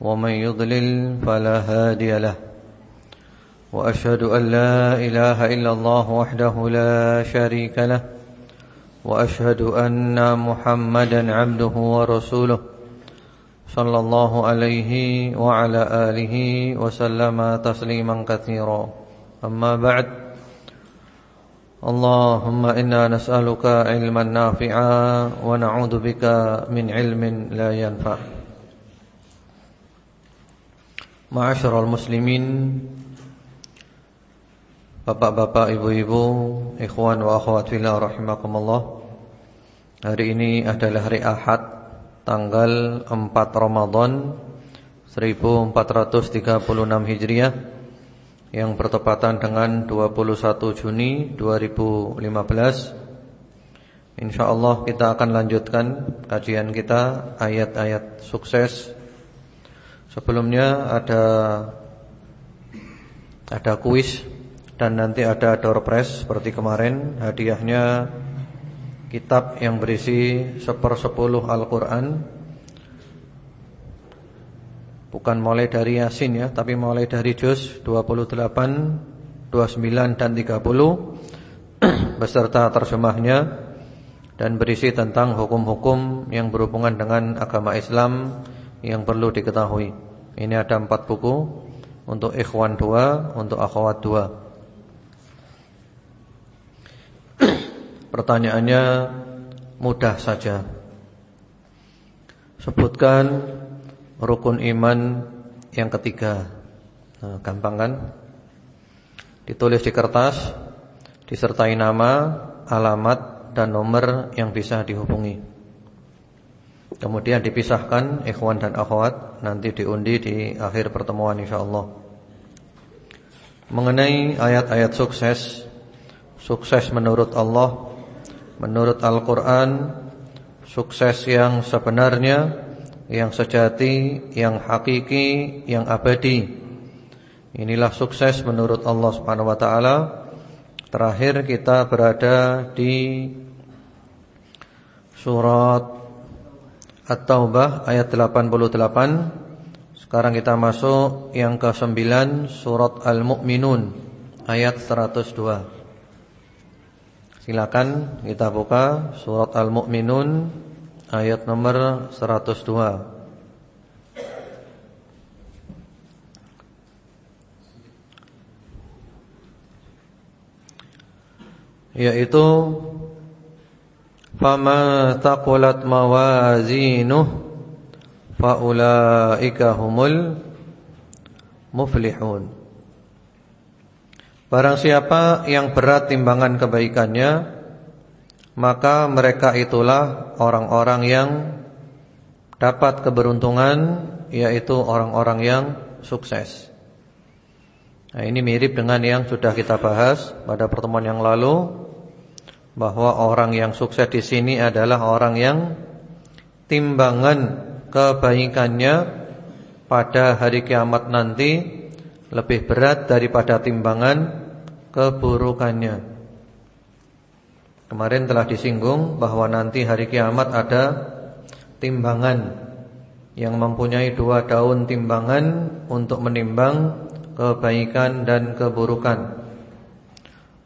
ومن يضلل فلا هادي له. وأشهد أن لا إله إلا الله وحده لا شريك له. وأشهد أن محمدا عبده ورسوله صلى الله عليه وعلى آله وسلم تسليما كثيرا. أما بعد اللهم إنا نسألك علما نافعا ونعوذ بك من علم لا ينفع. Ma'asyiral muslimin Bapak-bapak, ibu-ibu, ikhwan wa akhwat fillah rahimakumullah. Hari ini adalah hari Ahad tanggal 4 Ramadan 1436 Hijriah yang bertepatan dengan 21 Juni 2015. Insyaallah kita akan lanjutkan kajian kita ayat-ayat sukses Sebelumnya ada ada kuis dan nanti ada door prize seperti kemarin. Hadiahnya kitab yang berisi sepersepuluh Al-Quran. Bukan mulai dari Yasin ya Tapi mulai dari Juz 28, 29 dan 30 Beserta terjemahnya Dan berisi tentang hukum-hukum yang berhubungan dengan agama Islam Yang perlu diketahui. Ini ada empat buku Untuk ikhwan dua Untuk akhwat dua. Pertanyaannya Mudah saja. Sebutkan Rukun iman Yang ketiga. Nah, Gampang kan? Ditulis di kertas Disertai nama Alamat dan nomor yang bisa dihubungi Kemudian dipisahkan ikhwan dan akhwat nanti diundi di akhir pertemuan insyaallah. Mengenai ayat-ayat sukses, sukses menurut Allah, menurut Al-Qur'an, sukses yang sebenarnya, yang sejati, yang hakiki, yang abadi. Inilah sukses menurut Allah Subhanahu wa taala. Terakhir kita berada di surat At-Taubah ayat 88 Sekarang kita masuk yang ke-9 Surat Al-Mu'minun Ayat 102 Silakan kita buka Surat Al-Mu'minun Ayat nomor 102 Yaitu Fama taqulat mawazinuh Faulaika humul muflihun Barang siapa yang berat timbangan kebaikannya Maka mereka itulah orang-orang yang Dapat keberuntungan Yaitu orang-orang yang sukses. Nah ini mirip dengan yang sudah kita bahas Pada pertemuan yang lalu bahwa orang yang sukses di sini adalah orang yang timbangan kebaikannya pada hari kiamat nanti lebih berat daripada timbangan keburukannya. Kemarin telah disinggung bahwa nanti hari kiamat ada timbangan yang mempunyai dua daun timbangan untuk menimbang kebaikan dan keburukan.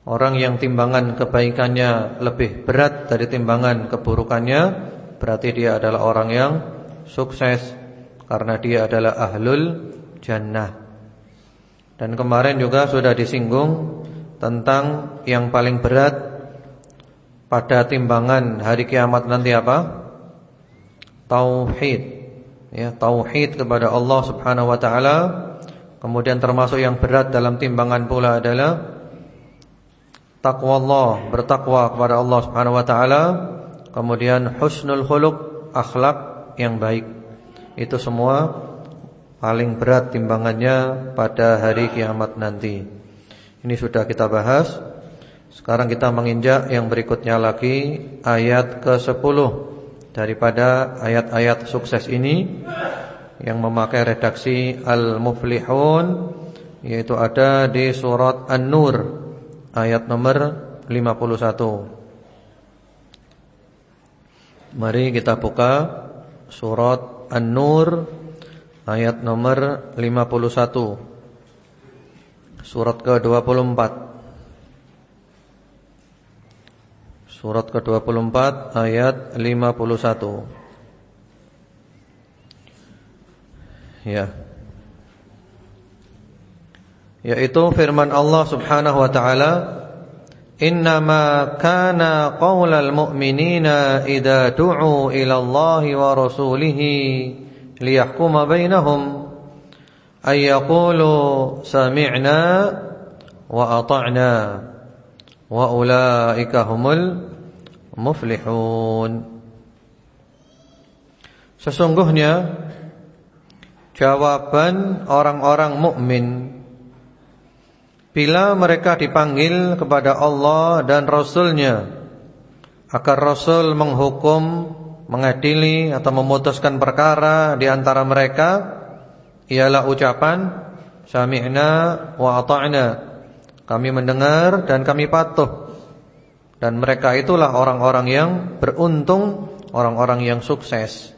Orang yang timbangan kebaikannya lebih berat dari timbangan keburukannya Berarti dia adalah orang yang sukses Karena dia adalah ahlul jannah. Dan kemarin juga sudah disinggung Tentang yang paling berat Pada timbangan hari kiamat nanti apa? Tauhid. Ya, Tauhid kepada Allah subhanahu wa ta'ala. Kemudian termasuk yang berat dalam timbangan pula adalah takwa Allah, bertakwa kepada Allah Subhanahu wa taala, kemudian husnul khuluq, akhlak yang baik. Itu semua paling berat timbangannya pada hari kiamat nanti. Ini sudah kita bahas. Sekarang kita menginjak yang berikutnya lagi ayat ke-10 daripada ayat-ayat sukses ini yang memakai redaksi Al-Muflihun yaitu ada di surat An-Nur ayat nomor 51. Mari kita buka surat An-Nur ayat nomor 51. Surat ke-24. Surat ke-24 ayat 51 Ya Yaitu firman Allah subhanahu wa ta'ala Innama kana qawlal mu'minina Idha du'u ila Allah wa rasulihi Liyahkuma bainahum Ayyakulu sami'na Wa ata'na Wa ulaika humul muflihun Sesungguhnya jawaban orang-orang mukmin bila mereka dipanggil kepada Allah dan Rasulnya agar Rasul menghukum, mengadili atau memutuskan perkara di antara mereka ialah ucapan sami'na wa ata'na. Kami mendengar dan kami patuh. Dan mereka itulah orang-orang yang beruntung Orang-orang yang sukses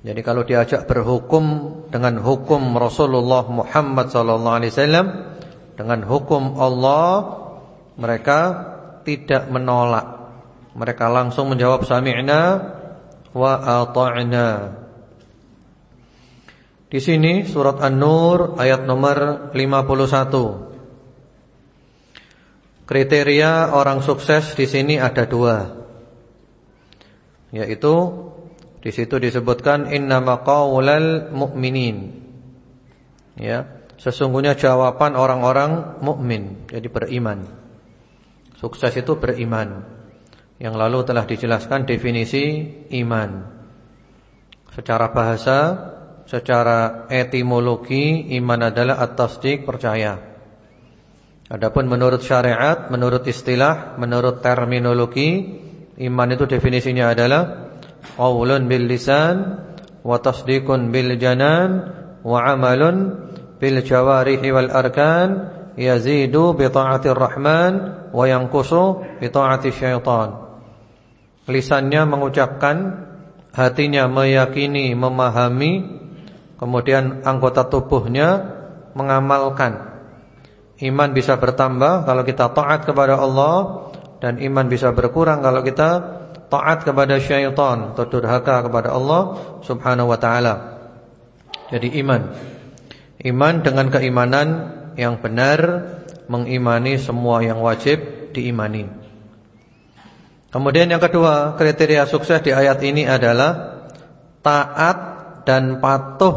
Jadi kalau diajak berhukum Dengan hukum Rasulullah Muhammad SAW Dengan hukum Allah Mereka tidak menolak. Mereka langsung menjawab Sami'na wa ata'na. Di sini surat An-Nur ayat nomor 51 Kriteria orang sukses di sini ada dua, yaitu di situ disebutkan innama qaulal mu'minin. Ya, sesungguhnya jawaban orang-orang mukmin, jadi beriman. Sukses itu beriman. Yang lalu telah dijelaskan definisi iman. Secara bahasa, secara etimologi, iman adalah at-tasdiq percaya. Adapun menurut syariat, menurut istilah, menurut terminologi, iman itu definisinya adalah qaulun bil lisan wa tasdiqun bil janan wa amalun bil jawarihi wal arkan yazidu bi ta'atir rahman wa yanqusu bi ta'ati syaitan. Lisannya mengucapkan, hatinya meyakini, memahami, kemudian anggota tubuhnya mengamalkan. Iman bisa bertambah kalau kita taat kepada Allah dan iman bisa berkurang kalau kita taat kepada syaitan atau durhaka kepada Allah Subhanahu wa taala. Jadi iman. Iman dengan keimanan yang benar mengimani semua yang wajib diimani. Kemudian yang kedua, kriteria sukses di ayat ini adalah taat dan patuh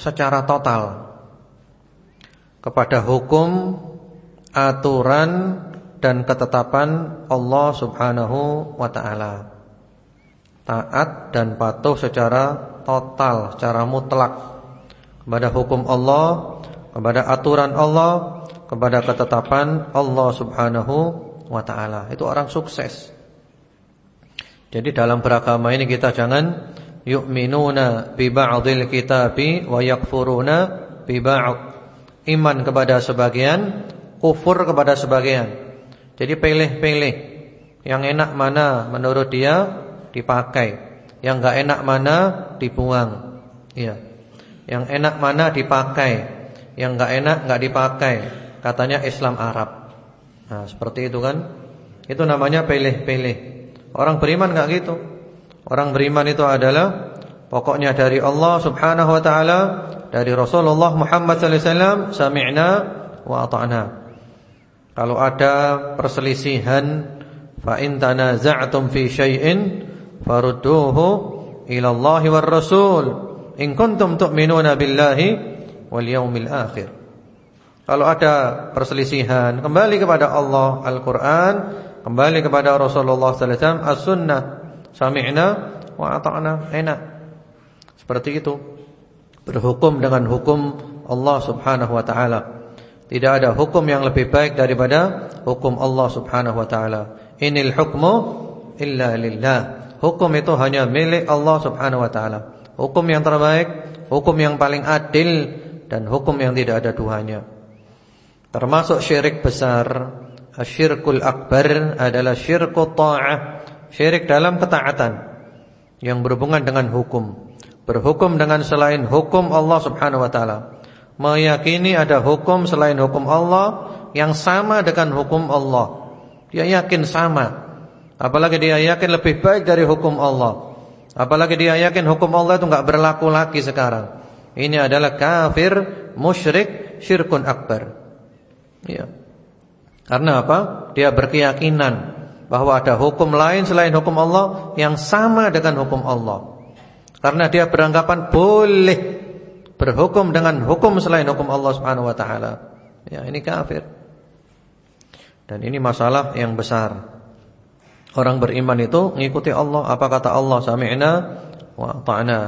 secara total kepada hukum, aturan dan ketetapan Allah Subhanahu wa taala. Taat dan patuh secara total, secara mutlak kepada hukum Allah, kepada aturan Allah, kepada ketetapan Allah Subhanahu wa taala. Itu orang sukses. Jadi dalam beragama ini kita jangan yu'minuna bi ba'dil kitabi wa yakfuruna bi ba'd iman kepada sebagian, kufur kepada sebagian. Jadi pilih-pilih. Yang enak mana menurut dia dipakai, yang enggak enak mana dibuang. Iya. Yang enak mana dipakai, yang enggak enak enggak dipakai. Katanya Islam Arab. Nah, seperti itu kan? Itu namanya pilih-pilih. Orang beriman enggak gitu. Orang beriman itu adalah pokoknya dari Allah Subhanahu wa taala dari Rasulullah Muhammad sallallahu alaihi wasallam sami'na wa ata'na. Kalau ada perselisihan fa in tanaza'tum fi syai'in farudduhu ila Allah war Rasul in kuntum tu'minuna billahi wal yaumil akhir. Kalau ada perselisihan, kembali kepada Allah Al-Qur'an, kembali kepada Rasulullah sallallahu alaihi wasallam as-sunnah. Sami'na wa ata'na. Enak. Seperti itu. Berhukum dengan hukum Allah Subhanahu wa taala. Tidak ada hukum yang lebih baik daripada hukum Allah Subhanahu wa taala. Inil hukmu illa lillah. Hukum itu hanya milik Allah Subhanahu wa taala. Hukum yang terbaik, hukum yang paling adil dan hukum yang tidak ada duanya. Termasuk syirik besar, asyirkul akbar adalah syirku ta'ah, syirik dalam ketaatan yang berhubungan dengan hukum. Berhukum dengan selain hukum Allah Subhanahu wa taala. Meyakini ada hukum selain hukum Allah yang sama dengan hukum Allah. Dia yakin sama. Apalagi dia yakin lebih baik dari hukum Allah. Apalagi dia yakin hukum Allah itu enggak berlaku lagi sekarang. Ini adalah kafir, musyrik, syirkun akbar. Ya. Karena apa? Dia berkeyakinan bahwa ada hukum lain selain hukum Allah yang sama dengan hukum Allah. Karena dia beranggapan boleh berhukum dengan hukum selain hukum Allah Subhanahu wa taala. Ya, ini kafir. Dan ini masalah yang besar. Orang beriman itu mengikuti Allah apa kata Allah sami'na wa ta'na.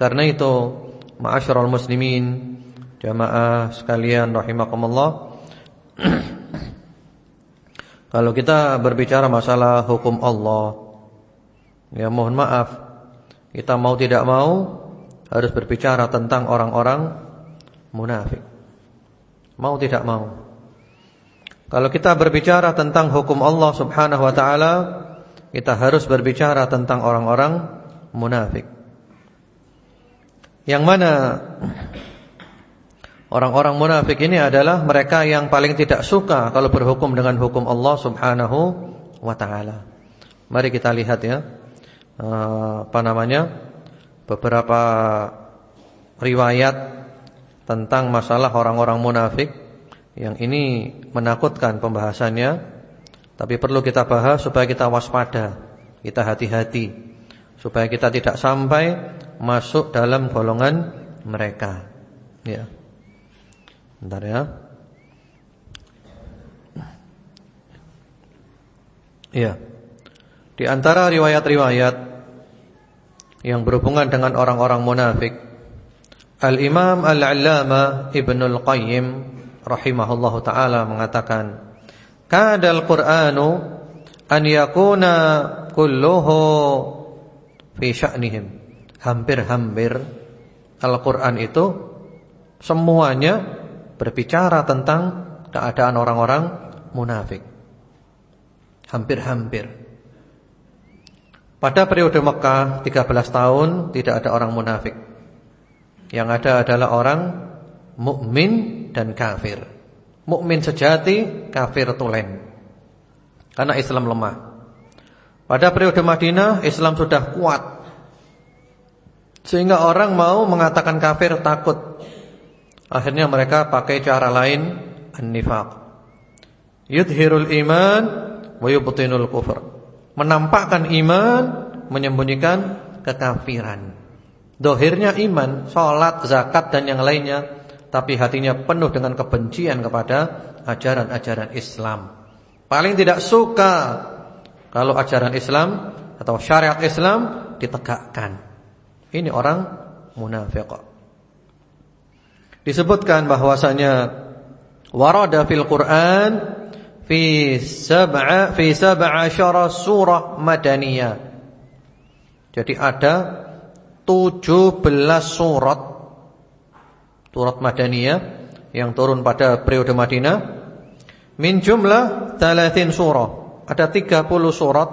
Karena itu ma'asyiral muslimin jamaah sekalian rahimakumullah Kalau kita berbicara masalah hukum Allah ya mohon maaf kita mau tidak mau harus berbicara tentang orang-orang munafik. Mau tidak mau. Kalau kita berbicara tentang hukum Allah Subhanahu wa taala, kita harus berbicara tentang orang-orang munafik. Yang mana orang-orang munafik ini adalah mereka yang paling tidak suka kalau berhukum dengan hukum Allah Subhanahu wa taala. Mari kita lihat ya. Eh, apa namanya? Beberapa riwayat tentang masalah orang-orang munafik yang ini menakutkan pembahasannya Tapi perlu kita bahas supaya kita waspada Kita hati-hati Supaya kita tidak sampai Masuk dalam golongan mereka. Ya. Bentar ya. Ya. Di antara riwayat-riwayat Yang berhubungan dengan orang-orang munafik Al-Imam Al-Allama Ibnul Qayyim rahimahullahu taala mengatakan kadal qur'anu an yakuna kulluhu fi sya'nihim. Hampir-hampir Al-Qur'an itu semuanya berbicara tentang keadaan orang-orang munafik. Hampir-hampir. Pada periode Mekah 13 tahun tidak ada orang munafik. Yang ada adalah orang mukmin dan kafir. Mukmin sejati, kafir tulen. Karena Islam lemah. Pada periode Madinah Islam sudah kuat. Sehingga orang mau mengatakan kafir takut. Akhirnya mereka pakai cara lain an-nifaq. Yudhirul iman wa yubtinul kufur. Menampakkan iman, menyembunyikan kekafiran. Dohirnya iman, sholat, zakat dan yang lainnya tapi hatinya penuh dengan kebencian kepada ajaran-ajaran Islam. Paling tidak suka kalau ajaran Islam atau syariat Islam ditegakkan. Ini orang munafik. Disebutkan bahwasanya warada fil Quran fi sab'a fi sab'a surah madaniyah. Jadi ada 17 surat Surat Madaniyah yang turun pada periode Madinah min jumlah 30 surah. Ada 30 surat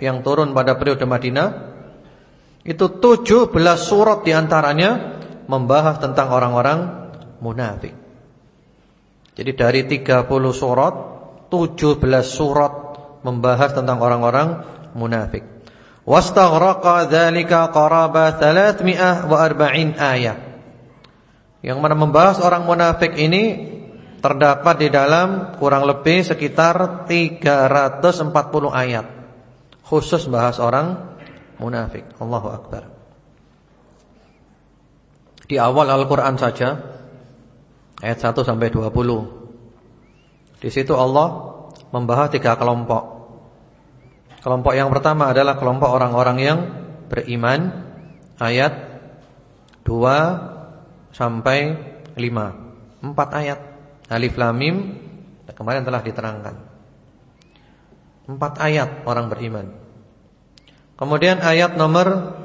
yang turun pada periode Madinah. Itu 17 surat di antaranya membahas tentang orang-orang munafik. Jadi dari 30 surat 17 surat membahas tentang orang-orang munafik. Wastaghraqa dzalika qaraba 340 ayat. Yang mana membahas orang munafik ini terdapat di dalam kurang lebih sekitar 340 ayat khusus bahas orang munafik. Allahu akbar. Di awal Al-Qur'an saja ayat 1 sampai 20. Di situ Allah membahas tiga kelompok. Kelompok yang pertama adalah kelompok orang-orang yang beriman ayat 2 sampai 5. Empat ayat. Alif Lam Mim kemarin telah diterangkan. Empat ayat orang beriman. Kemudian ayat nomor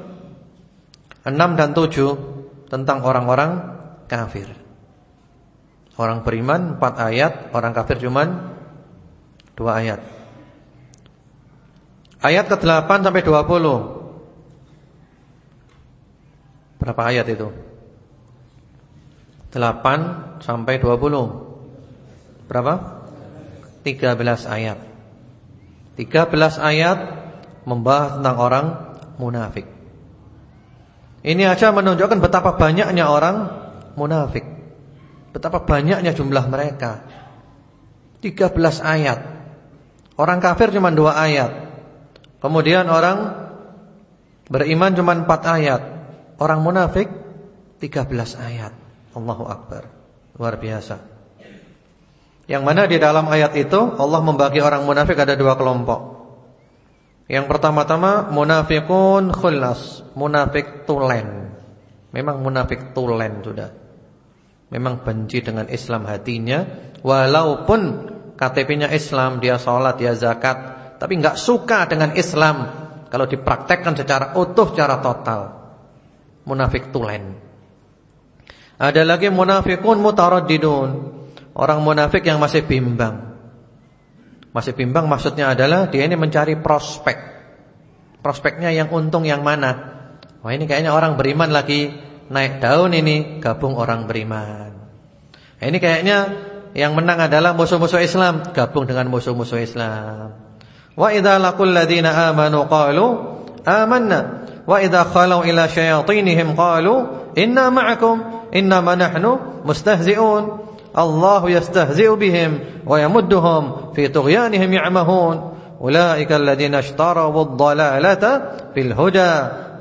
6 dan 7 tentang orang-orang kafir. Orang beriman empat ayat, orang kafir cuman dua ayat. Ayat ke-8 sampai 20. Berapa ayat itu? 8 sampai 20. Berapa? 13 ayat. 13 ayat membahas tentang orang munafik. Ini aja menunjukkan betapa banyaknya orang munafik. Betapa banyaknya jumlah mereka. 13 ayat. Orang kafir cuma 2 ayat. Kemudian orang beriman cuma 4 ayat. Orang munafik 13 ayat. Allahu Akbar. Luar biasa. Yang mana di dalam ayat itu Allah membagi orang munafik ada dua kelompok. Yang pertama-tama munafikun khullas, munafik tulen. Memang munafik tulen sudah. Memang benci dengan Islam hatinya walaupun KTP-nya Islam, dia sholat, dia zakat, tapi enggak suka dengan Islam kalau dipraktekkan secara utuh, secara total munafik tulen. Ada lagi munafikun mutaraddidun. Orang munafik yang masih bimbang. Masih bimbang maksudnya adalah dia ini mencari prospek. Prospeknya yang untung yang mana? Wah, ini kayaknya orang beriman lagi naik daun ini, gabung orang beriman. Ini kayaknya yang menang adalah musuh-musuh Islam, gabung dengan musuh-musuh Islam. Wa idza laqul ladina amanu qalu amanna wa idza khalu ila syayatinihim qalu inna ma'akum innama nahnu mustahzi'un yamudduhum fi tughyanihim ya'mahun ulaika alladhina ishtaraw ad-dalalata bil huda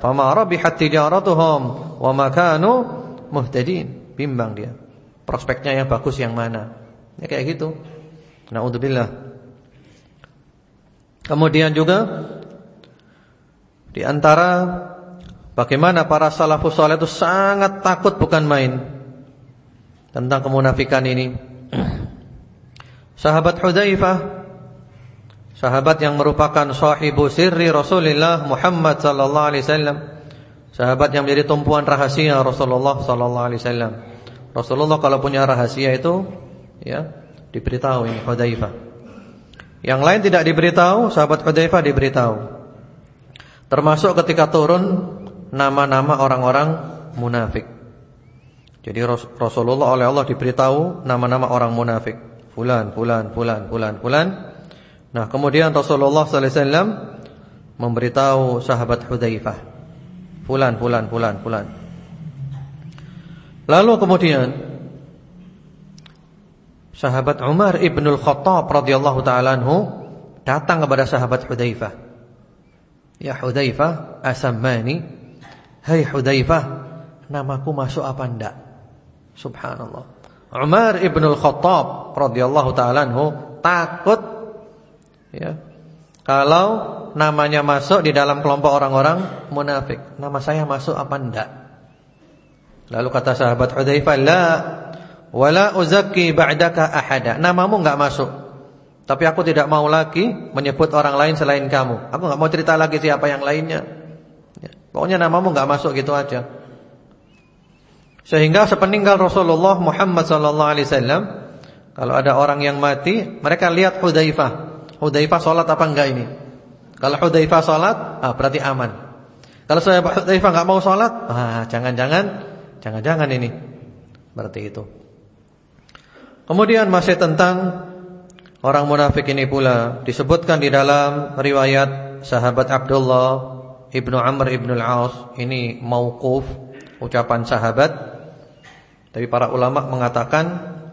fama rabihat tijaratuhum wa ma kanu muhtadin bimbang dia. Prospeknya yang bagus yang mana? Ya kayak gitu. Naudzubillah. Kemudian juga di antara bagaimana para salafus saleh itu sangat takut bukan main tentang kemunafikan ini. Sahabat Hudzaifah sahabat yang merupakan sahibu sirri Rasulullah Muhammad sallallahu alaihi wasallam, sahabat yang menjadi tumpuan rahasia Rasulullah sallallahu alaihi wasallam. Rasulullah kalau punya rahasia itu ya diberitahu ini Hudzaifah. Yang lain tidak diberitahu, sahabat Hudzaifah diberitahu. Termasuk ketika turun nama-nama orang-orang munafik. Jadi Rasulullah oleh Allah diberitahu nama-nama orang munafik. Fulan, fulan, fulan, fulan, fulan. Nah, kemudian Rasulullah sallallahu alaihi wasallam memberitahu sahabat Hudzaifah. Fulan, fulan, fulan, fulan. Lalu kemudian sahabat Umar ibnul Khattab radhiyallahu taala anhu datang kepada sahabat Hudzaifah. Ya Hudzaifah asammani Hai Hudzaifah Namaku masuk apa enggak Subhanallah. Umar ibn al-Khattab radhiyallahu ta'ala anhu Takut ya. Kalau namanya masuk di dalam kelompok orang-orang munafik Nama saya masuk apa enggak Lalu kata sahabat Hudzaifah La Wala uzakki ba'daka ahada. Namamu enggak masuk. Tapi aku tidak mau lagi menyebut orang lain selain kamu. Aku nggak mau cerita lagi siapa yang lainnya. Ya, pokoknya namamu nggak masuk gitu aja. Sehingga sepeninggal Rasulullah Muhammad sallallahu alaihi wasallam, kalau ada orang yang mati, mereka lihat Hudzaifah. Hudzaifah salat apa enggak ini? Kalau Hudzaifah salat, ah berarti aman. Kalau saya Hudzaifah enggak mau salat, ah jangan-jangan jangan-jangan ini. Berarti itu. Kemudian masih tentang Orang munafik ini pula disebutkan di dalam riwayat sahabat Abdullah Ibnu Amr Ibnu Al-As ini mauquf ucapan sahabat tapi para ulama mengatakan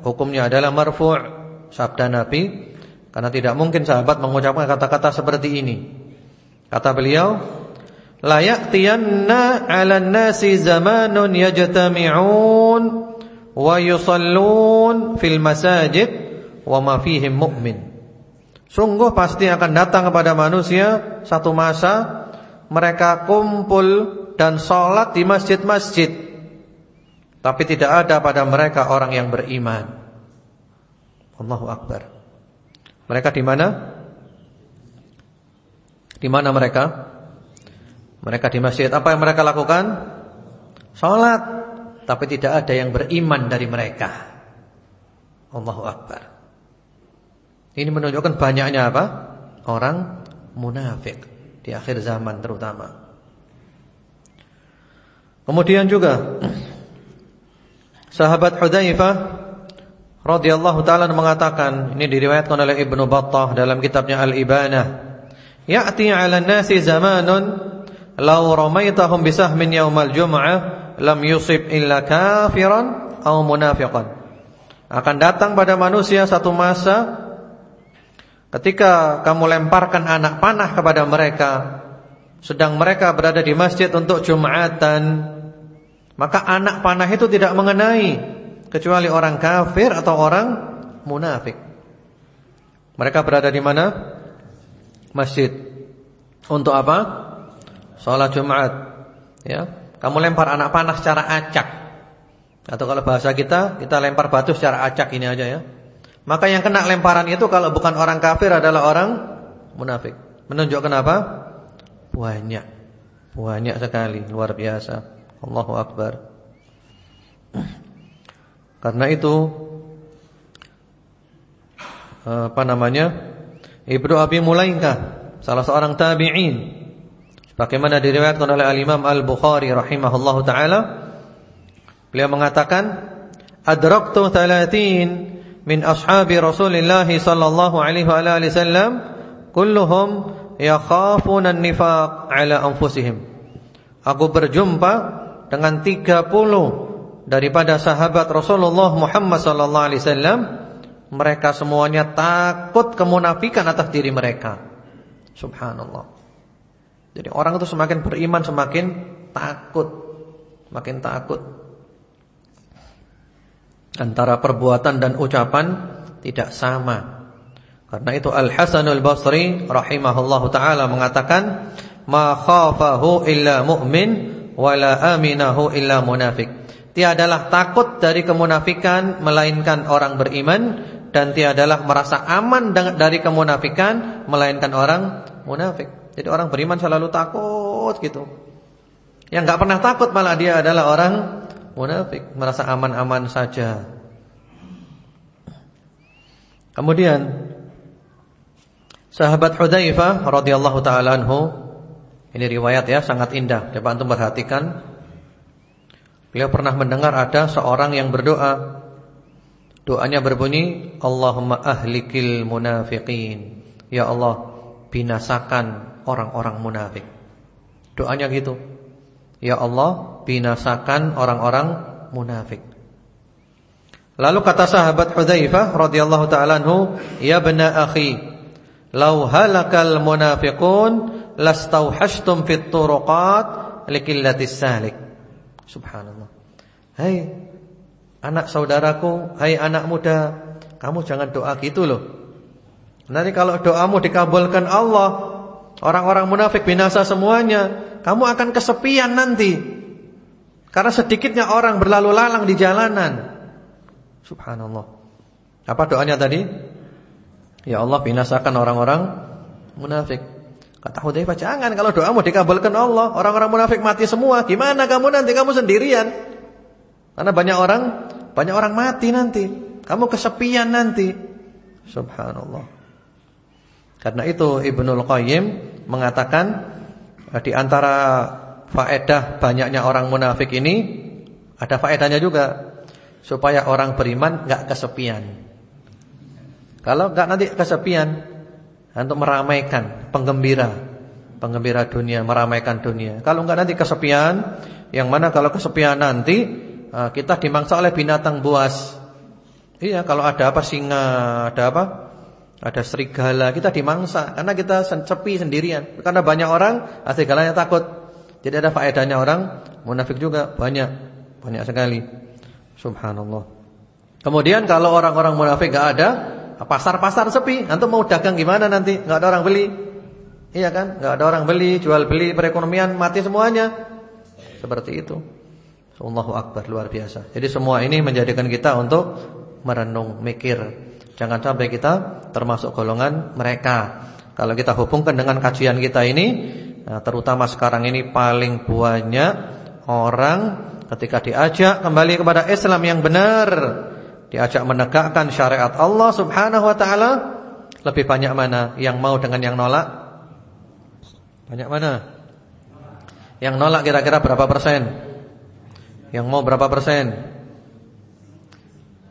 hukumnya adalah marfu' sabda Nabi karena tidak mungkin sahabat mengucapkan kata-kata seperti ini. Kata beliau, la ya'tiyanna 'alan nasi zamanun yajtami'un wa yusallun fil masajid wa ma fihim mu'min. Sungguh pasti akan datang kepada manusia satu masa mereka kumpul dan sholat di masjid-masjid. Tapi tidak ada pada mereka orang yang beriman. Allahu Akbar. Mereka di mana? Di mana mereka? Mereka di masjid. Apa yang mereka lakukan? Salat. Tapi tidak ada yang beriman dari mereka. Allahu Akbar. Ini menunjukkan banyaknya apa? Orang munafik di akhir zaman terutama. Kemudian juga sahabat Hudzaifah radhiyallahu taala mengatakan, ini diriwayatkan oleh Ibnu Battah dalam kitabnya Al-Ibanah, "Ya'ti 'ala an-nasi zamanun law ramaitahum bisahmin yaumal jum'ah lam yusib illa kafiran aw munafiqan." Akan datang pada manusia satu masa Ketika kamu lemparkan anak panah kepada mereka Sedang mereka berada di masjid untuk Jumatan Maka anak panah itu tidak mengenai Kecuali orang kafir atau orang munafik Mereka berada di mana? Masjid Untuk apa? Sholat Jumat ya. Kamu lempar anak panah secara acak Atau kalau bahasa kita Kita lempar batu secara acak ini aja ya maka yang kena lemparan itu kalau bukan orang kafir adalah orang munafik. Menunjukkan apa? Banyak. Banyak sekali, luar biasa. Allahu Akbar. Karena itu apa namanya? Ibnu Abi Mulaikah, salah seorang tabi'in. Bagaimana diriwayatkan oleh Al-Imam Al-Bukhari rahimahullahu taala, beliau mengatakan, "Adraktu 30 min ashabi Rasulillah sallallahu alaihi wa alihi wasallam kulluhum yakhafuna an-nifaq ala anfusihim. Aku berjumpa dengan 30 daripada sahabat Rasulullah Muhammad sallallahu alaihi wasallam mereka semuanya takut kemunafikan atas diri mereka. Subhanallah. Jadi orang itu semakin beriman semakin takut, makin takut. Antara perbuatan dan ucapan tidak sama. Karena itu Al Hasanul Basri rahimahullahu taala mengatakan, "Ma khafahu illa mu'min wala aminahu illa munafik." Tiadalah takut dari kemunafikan melainkan orang beriman dan tiadalah merasa aman dari kemunafikan melainkan orang munafik. Jadi orang beriman selalu takut gitu. Yang enggak pernah takut malah dia adalah orang munafik, merasa aman-aman saja. Kemudian sahabat Hudzaifah radhiyallahu taala anhu ini riwayat ya sangat indah. Coba antum perhatikan. Beliau pernah mendengar ada seorang yang berdoa. Doanya berbunyi, Allahumma ahlikil munafiqin. Ya Allah, binasakan orang-orang munafik. Doanya gitu. Ya Allah, binasakan orang-orang munafik. Lalu kata sahabat Hudzaifah radhiyallahu taala anhu, "Ya bena akhi, law halakal munafiqun lastauhashtum fit turuqat liqillatis salik." Subhanallah. Hai anak saudaraku, hai anak muda, kamu jangan doa gitu loh. Nanti kalau doamu dikabulkan Allah, orang-orang munafik binasa semuanya. Kamu akan kesepian nanti. Karena sedikitnya orang berlalu lalang di jalanan. Subhanallah. Apa doanya tadi? Ya Allah binasakan orang-orang munafik. Kata Hudzaifah jangan kalau doamu dikabulkan Allah Orang-orang munafik mati semua. Gimana kamu nanti? Kamu sendirian. Karena banyak orang Banyak orang mati nanti. Kamu kesepian nanti. Subhanallah. Karena itu Ibnul Qayyim mengatakan Nah, di antara faedah banyaknya orang munafik ini ada faedahnya juga supaya orang beriman nggak kesepian. Kalau nggak nanti kesepian untuk meramaikan penggembira, penggembira dunia, meramaikan dunia. Kalau nggak nanti kesepian, yang mana kalau kesepian nanti eh, kita dimangsa oleh binatang buas. Iya, kalau ada apa singa, ada apa? Ada serigala, kita dimangsa karena kita sepi sendirian. Karena banyak orang, ah, serigalanya takut. Jadi ada faedahnya orang munafik juga banyak, banyak sekali. Subhanallah. Kemudian kalau orang-orang munafik gak ada, pasar-pasar sepi, antum mau dagang gimana nanti? Gak ada orang beli. Iya kan? Gak ada orang beli, jual beli perekonomian mati semuanya. Seperti itu. Allahu Akbar luar biasa. Jadi semua ini menjadikan kita untuk merenung, mikir. Jangan sampai kita termasuk golongan mereka. Kalau kita hubungkan dengan kajian kita ini, nah, terutama sekarang ini paling banyak orang ketika diajak kembali kepada Islam yang benar, diajak menegakkan syariat Allah Subhanahu wa taala, lebih banyak mana yang mau dengan yang nolak? Banyak mana? Yang nolak kira-kira berapa persen? Yang mau berapa persen?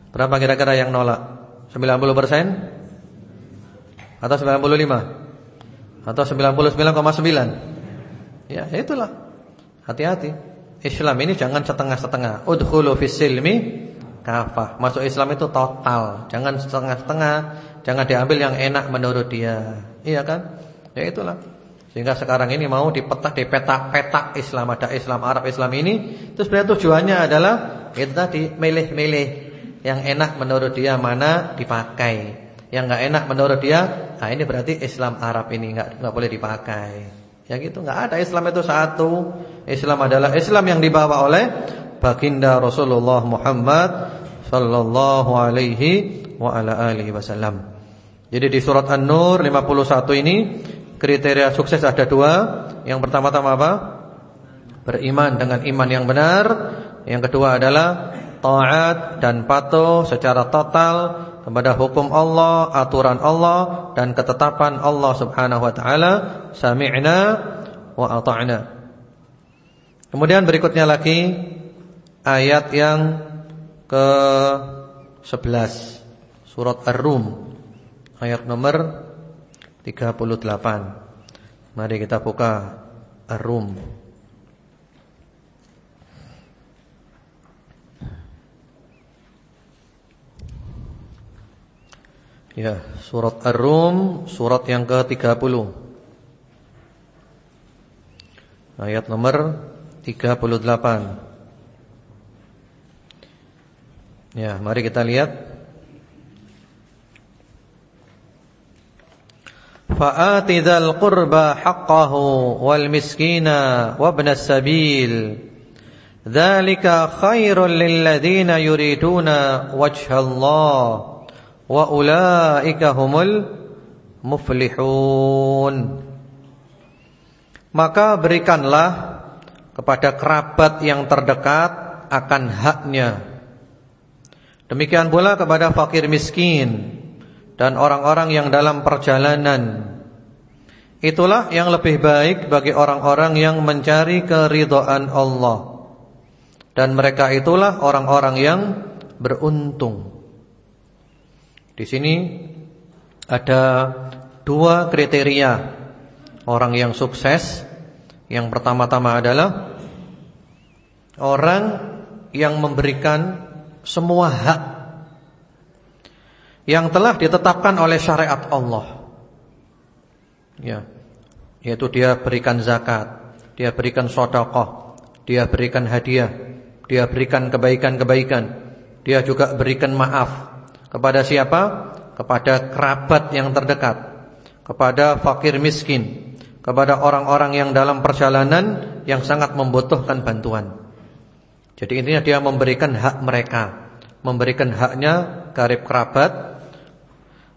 Berapa kira-kira yang nolak? 90 persen? Atau 95? Atau 99,9? Ya itulah. Hati-hati. Islam ini jangan setengah-setengah. Udhulu fisilmi kafah. Masuk Islam itu total. Jangan setengah-setengah. Jangan diambil yang enak menurut dia. Iya kan? Ya itulah. Sehingga sekarang ini mau dipetak di petak-petak Islam. Ada Islam Arab Islam ini, terus sebenarnya tujuannya adalah itu tadi milih-milih yang enak menurut dia mana dipakai, yang nggak enak menurut dia, nah ini berarti Islam Arab ini nggak nggak boleh dipakai. Ya gitu, nggak ada Islam itu satu. Islam adalah Islam yang dibawa oleh baginda Rasulullah Muhammad sallallahu alaihi wa ala alihi wasallam. Jadi di surat An-Nur 51 ini kriteria sukses ada dua. Yang pertama-tama apa? Beriman dengan iman yang benar. Yang kedua adalah taat dan patuh secara total kepada hukum Allah, aturan Allah dan ketetapan Allah Subhanahu wa taala. Sami'na wa ata'na. Kemudian berikutnya lagi ayat yang ke 11 surat Ar-Rum ayat nomor 38 Mari kita buka Ar-Rum Ya, surat Ar-Rum, surat yang ke-30. Ayat nomor 38. Ya, mari kita lihat. Fa'ati dzal qurba haqqahu wal miskina wa ibnas sabil. Dzalika khairul lil ladzina yuriduna wa ulaika humul muflihun. Maka berikanlah kepada kerabat yang terdekat akan haknya. Demikian pula kepada fakir miskin dan orang-orang yang dalam perjalanan. Itulah yang lebih baik bagi orang-orang yang mencari keridhaan Allah. Dan mereka itulah orang-orang yang beruntung. Di sini ada dua kriteria Orang yang sukses Yang pertama-tama adalah Orang yang memberikan semua hak Yang telah ditetapkan oleh syariat Allah Ya. Yaitu dia berikan zakat, dia berikan sedekah, dia berikan hadiah, dia berikan kebaikan-kebaikan, dia juga berikan maaf kepada siapa? Kepada kerabat yang terdekat, kepada fakir miskin, kepada orang-orang yang dalam perjalanan yang sangat membutuhkan bantuan. Jadi intinya dia memberikan hak mereka, memberikan haknya karib kerabat,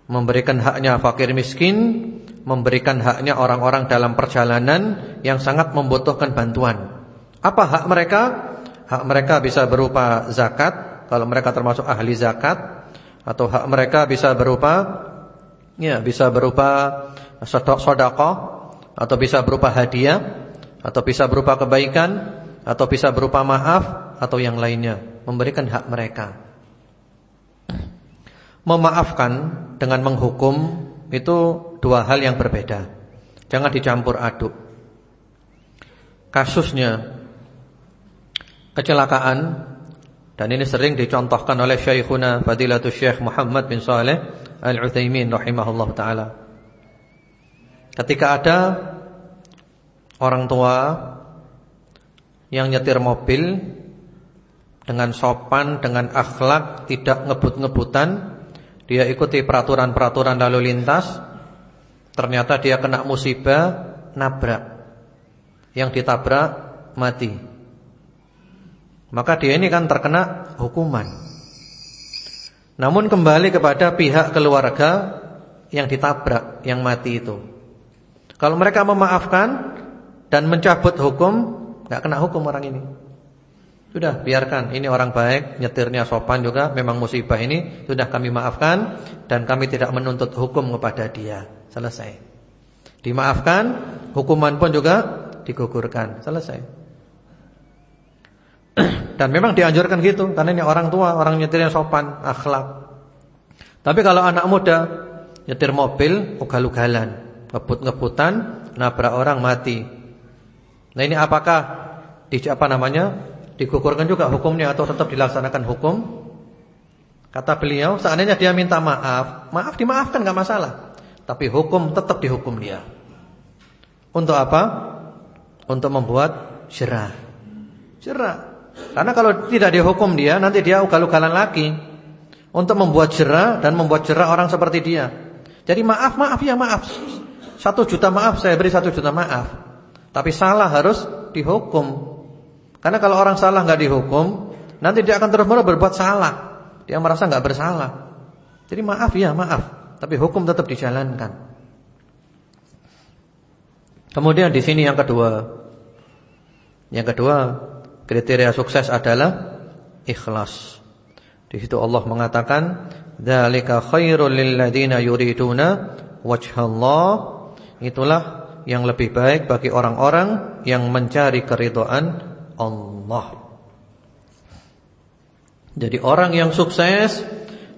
memberikan haknya fakir miskin, memberikan haknya orang-orang dalam perjalanan yang sangat membutuhkan bantuan. Apa hak mereka? Hak mereka bisa berupa zakat kalau mereka termasuk ahli zakat atau hak mereka bisa berupa ya bisa berupa sedekah atau bisa berupa hadiah atau bisa berupa kebaikan atau bisa berupa maaf atau yang lainnya memberikan hak mereka. Memaafkan dengan menghukum itu dua hal yang berbeda. Jangan dicampur aduk. Kasusnya kecelakaan dan ini sering dicontohkan oleh Syekhuna Fadilatul Syekh Muhammad bin Saleh Al-Utsaimin rahimahullah taala. Ketika ada orang tua yang nyetir mobil dengan sopan, dengan akhlak, tidak ngebut-ngebutan, dia ikuti peraturan-peraturan lalu lintas Ternyata dia kena musibah Nabrak Yang ditabrak mati Maka dia ini kan terkena hukuman. Namun kembali kepada pihak keluarga Yang ditabrak, yang mati itu. Kalau mereka memaafkan Dan mencabut hukum nggak kena hukum orang ini. Sudah biarkan. Ini orang baik, nyetirnya sopan juga Memang musibah ini. Sudah kami maafkan Dan kami tidak menuntut hukum kepada dia. Selesai. Dimaafkan, hukuman pun juga digugurkan. Selesai. Dan memang dianjurkan gitu karena ini orang tua, orang nyetir yang sopan, akhlak. Tapi kalau anak muda nyetir mobil ugal-ugalan, ngebut-ngebutan, nabrak orang mati. Nah ini apakah di apa namanya? digugurkan juga hukumnya atau tetap dilaksanakan hukum? Kata beliau, seandainya dia minta maaf, maaf dimaafkan nggak masalah. Tapi hukum tetap dihukum dia. Untuk apa? Untuk membuat jerah. Jerah. Karena kalau tidak dihukum dia, nanti dia ugal-ugalan lagi. Untuk membuat jerah dan membuat jerah orang seperti dia. Jadi maaf, maaf ya maaf. Satu juta maaf, saya beri satu juta maaf. Tapi salah harus dihukum. Karena kalau orang salah nggak dihukum, nanti dia akan terus-menerus berbuat salah. Dia merasa nggak bersalah. Jadi maaf ya maaf, tapi hukum tetap dijalankan. Kemudian di sini yang kedua. Yang kedua, kriteria sukses adalah ikhlas. Di situ Allah mengatakan, "Dzalika khairul lil ladzina yuriduna wajhallah." Itulah yang lebih baik bagi orang-orang yang mencari keridhaan Allah. Jadi orang yang sukses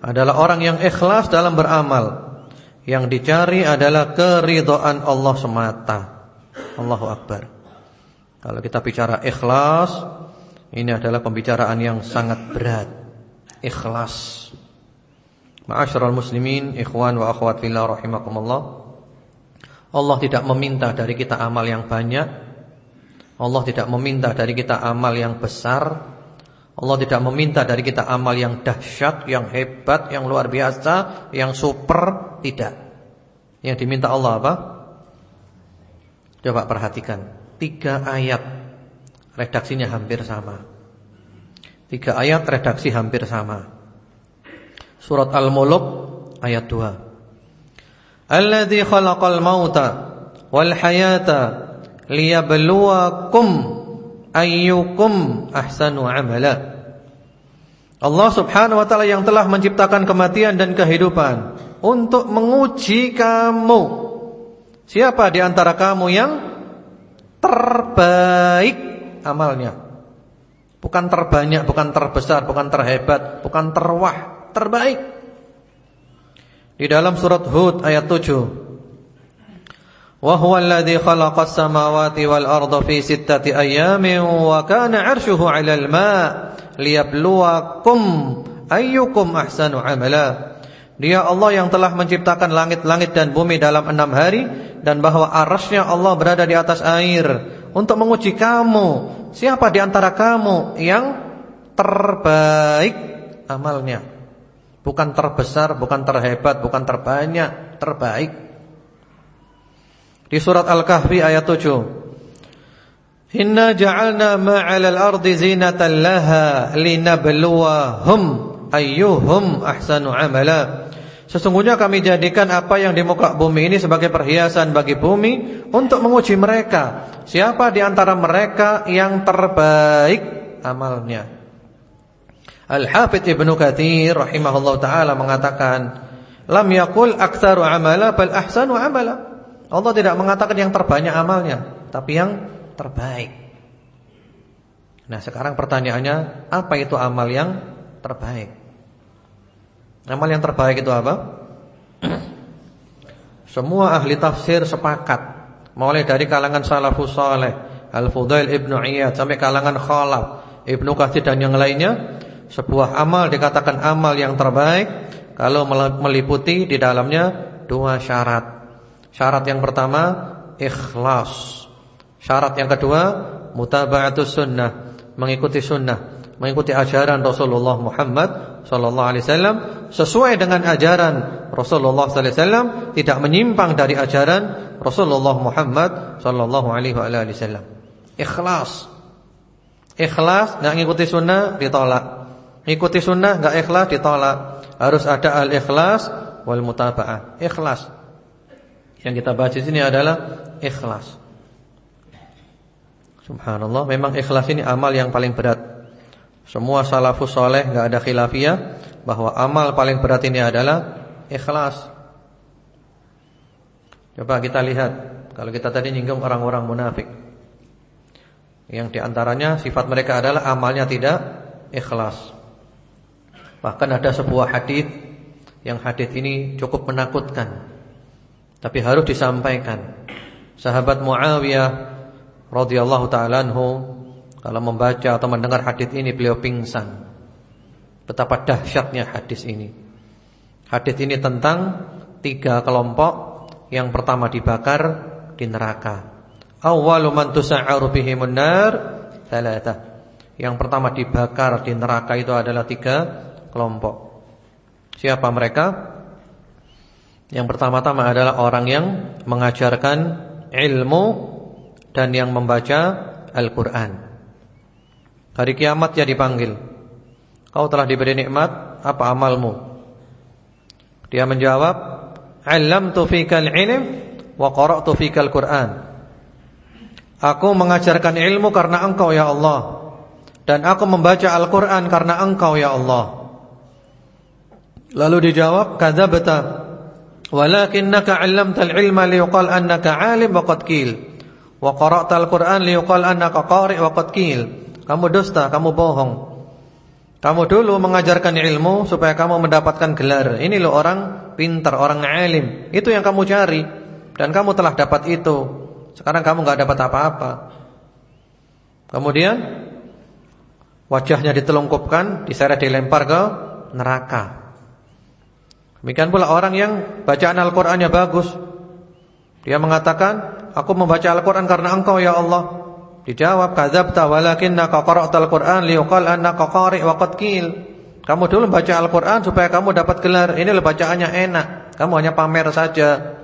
adalah orang yang ikhlas dalam beramal. Yang dicari adalah keridhaan Allah semata. Allahu Akbar Kalau kita bicara ikhlas Ini adalah pembicaraan yang sangat berat. Ikhlas. Ma'asyiral muslimin Ikhwan wa akhwat fillah rahimakumullah. Allah tidak meminta dari kita amal yang banyak. Allah tidak meminta dari kita amal yang besar. Allah tidak meminta dari kita amal yang dahsyat, yang hebat, yang luar biasa, yang super, tidak. Yang diminta Allah apa? Coba perhatikan Tiga ayat. Redaksinya hampir sama. Tiga ayat redaksi hampir sama. Surat Al-Muluk Ayat 2 Alladhi khalaqal mauta Wal hayata Liyabluwakum Ayyukum ahsanu amala. Allah subhanahu wa ta'ala yang telah menciptakan kematian dan kehidupan Untuk menguji kamu. Siapa di antara kamu yang terbaik amalnya? Bukan terbanyak, bukan terbesar, bukan terhebat, bukan terwah, terbaik. Di dalam surat Hud ayat 7. Wa huwa alladhi khalaqas samawati wal arda fi sittati ayamin wa kana 'arshuhu 'alal ma' liyabluwakum ayyukum ahsanu 'amala. Dia Allah yang telah menciptakan langit-langit dan bumi dalam enam hari Dan bahwa arasnya Allah berada di atas air Untuk menguji kamu. Siapa di antara kamu yang terbaik amalnya? Bukan terbesar, bukan terhebat, bukan terbanyak Terbaik. Di surat Al-Kahfi ayat 7 Inna ja'alna ma'alal ardi zinatan laha Linabluwahum ayyuhum ahsanu amala Sesungguhnya kami jadikan apa yang di muka bumi ini sebagai perhiasan bagi bumi untuk menguji mereka. Siapa di antara mereka yang terbaik amalnya? Al-Hafidh Ibnu Katsir rahimahullah taala mengatakan, "Lam yakul aktsaru amala bal ahsanu amala." Allah tidak mengatakan yang terbanyak amalnya, tapi yang terbaik. Nah, sekarang pertanyaannya, apa itu amal yang terbaik? Amal yang terbaik itu apa? Semua ahli tafsir sepakat. Mulai dari kalangan salafus saleh Al-Fudail Ibnu Iyad Sampai kalangan Khalaf Ibnu Katsir dan yang lainnya Sebuah amal dikatakan amal yang terbaik Kalau meliputi di dalamnya Dua syarat. Syarat yang pertama Ikhlas. Syarat yang kedua Mutaba'atus sunnah Mengikuti sunnah Mengikuti ajaran Rasulullah Muhammad sallallahu alaihi wasallam sesuai dengan ajaran Rasulullah sallallahu alaihi wasallam, tidak menyimpang dari ajaran Rasulullah Muhammad sallallahu alaihi wasallam. Ikhlas. Ikhlas nggak ngikuti sunnah ditolak. Ngikuti sunnah nggak ikhlas ditolak. Harus ada al-ikhlas wal mutaba'ah. Ikhlas. Yang kita bahas di sini adalah ikhlas. Subhanallah, memang ikhlas ini amal yang paling berat. Semua salafus soleh nggak ada khilafiyah bahwa amal paling berat ini adalah ikhlas. Coba kita lihat kalau kita tadi nyinggung orang-orang munafik. Yang di antaranya sifat mereka adalah amalnya tidak ikhlas. Bahkan ada sebuah hadis yang hadis ini cukup menakutkan. Tapi harus disampaikan. Sahabat Muawiyah radhiyallahu taala anhu kalau membaca atau mendengar hadis ini beliau pingsan. Betapa dahsyatnya hadis ini. Hadis ini tentang tiga kelompok. Yang pertama dibakar di neraka. Awwalu man tusa'aru bihimun Yang pertama dibakar di neraka itu adalah tiga kelompok. Siapa mereka? Yang pertama-tama adalah orang yang mengajarkan ilmu dan yang membaca Al-Qur'an. Hari kiamat dia dipanggil. Kau telah diberi nikmat, apa amalmu? Dia menjawab, "'Allamtu fikal ilm wa qara'tu fikal Qur'an." Aku mengajarkan ilmu karena engkau ya Allah Dan aku membaca Al-Quran karena engkau ya Allah Lalu dijawab Kadzabta Walakinnaka 'allamtal ilma liyuqal annaka 'alim wa qad qil wa qara'tal Qur'an liyuqal annaka qari' wa qad qil Kamu dusta, kamu bohong Kamu dulu mengajarkan ilmu supaya kamu mendapatkan gelar Ini loh orang pintar, orang alim Itu yang kamu cari Dan kamu telah dapat itu sekarang kamu nggak dapat apa-apa. Kemudian wajahnya ditelungkupkan, diseret dilempar ke neraka. Demikian pula orang yang bacaan Al-Qur'annya bagus. Dia mengatakan, "Aku membaca Al-Qur'an karena Engkau ya Allah." Dijawab, "Kadzabta walakinnaka qara'tal Qur'an liyuqal annaka qari' wa qad qil." Kamu dulu baca Al-Qur'an supaya kamu dapat gelar. Ini bacaannya enak. Kamu hanya pamer saja.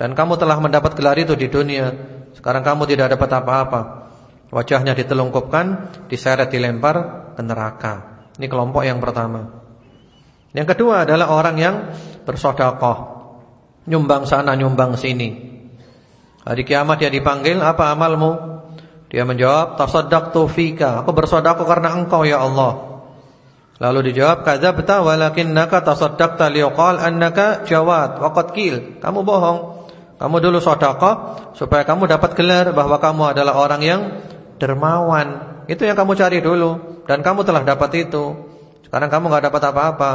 Dan kamu telah mendapat gelar itu di dunia Sekarang kamu tidak dapat apa-apa Wajahnya ditelungkupkan Diseret dilempar ke neraka Ini kelompok yang pertama Yang kedua adalah orang yang Bersodakoh Nyumbang sana nyumbang sini Hari kiamat dia dipanggil Apa amalmu Dia menjawab Tasaddaqtu fika Aku bersodakoh karena engkau ya Allah Lalu dijawab kadzabta walakinnaka tasaddaqta liqal annaka jawad wa qad Kamu bohong. Kamu dulu sedekah supaya kamu dapat gelar bahwa kamu adalah orang yang dermawan. Itu yang kamu cari dulu dan kamu telah dapat itu. Sekarang kamu nggak dapat apa-apa.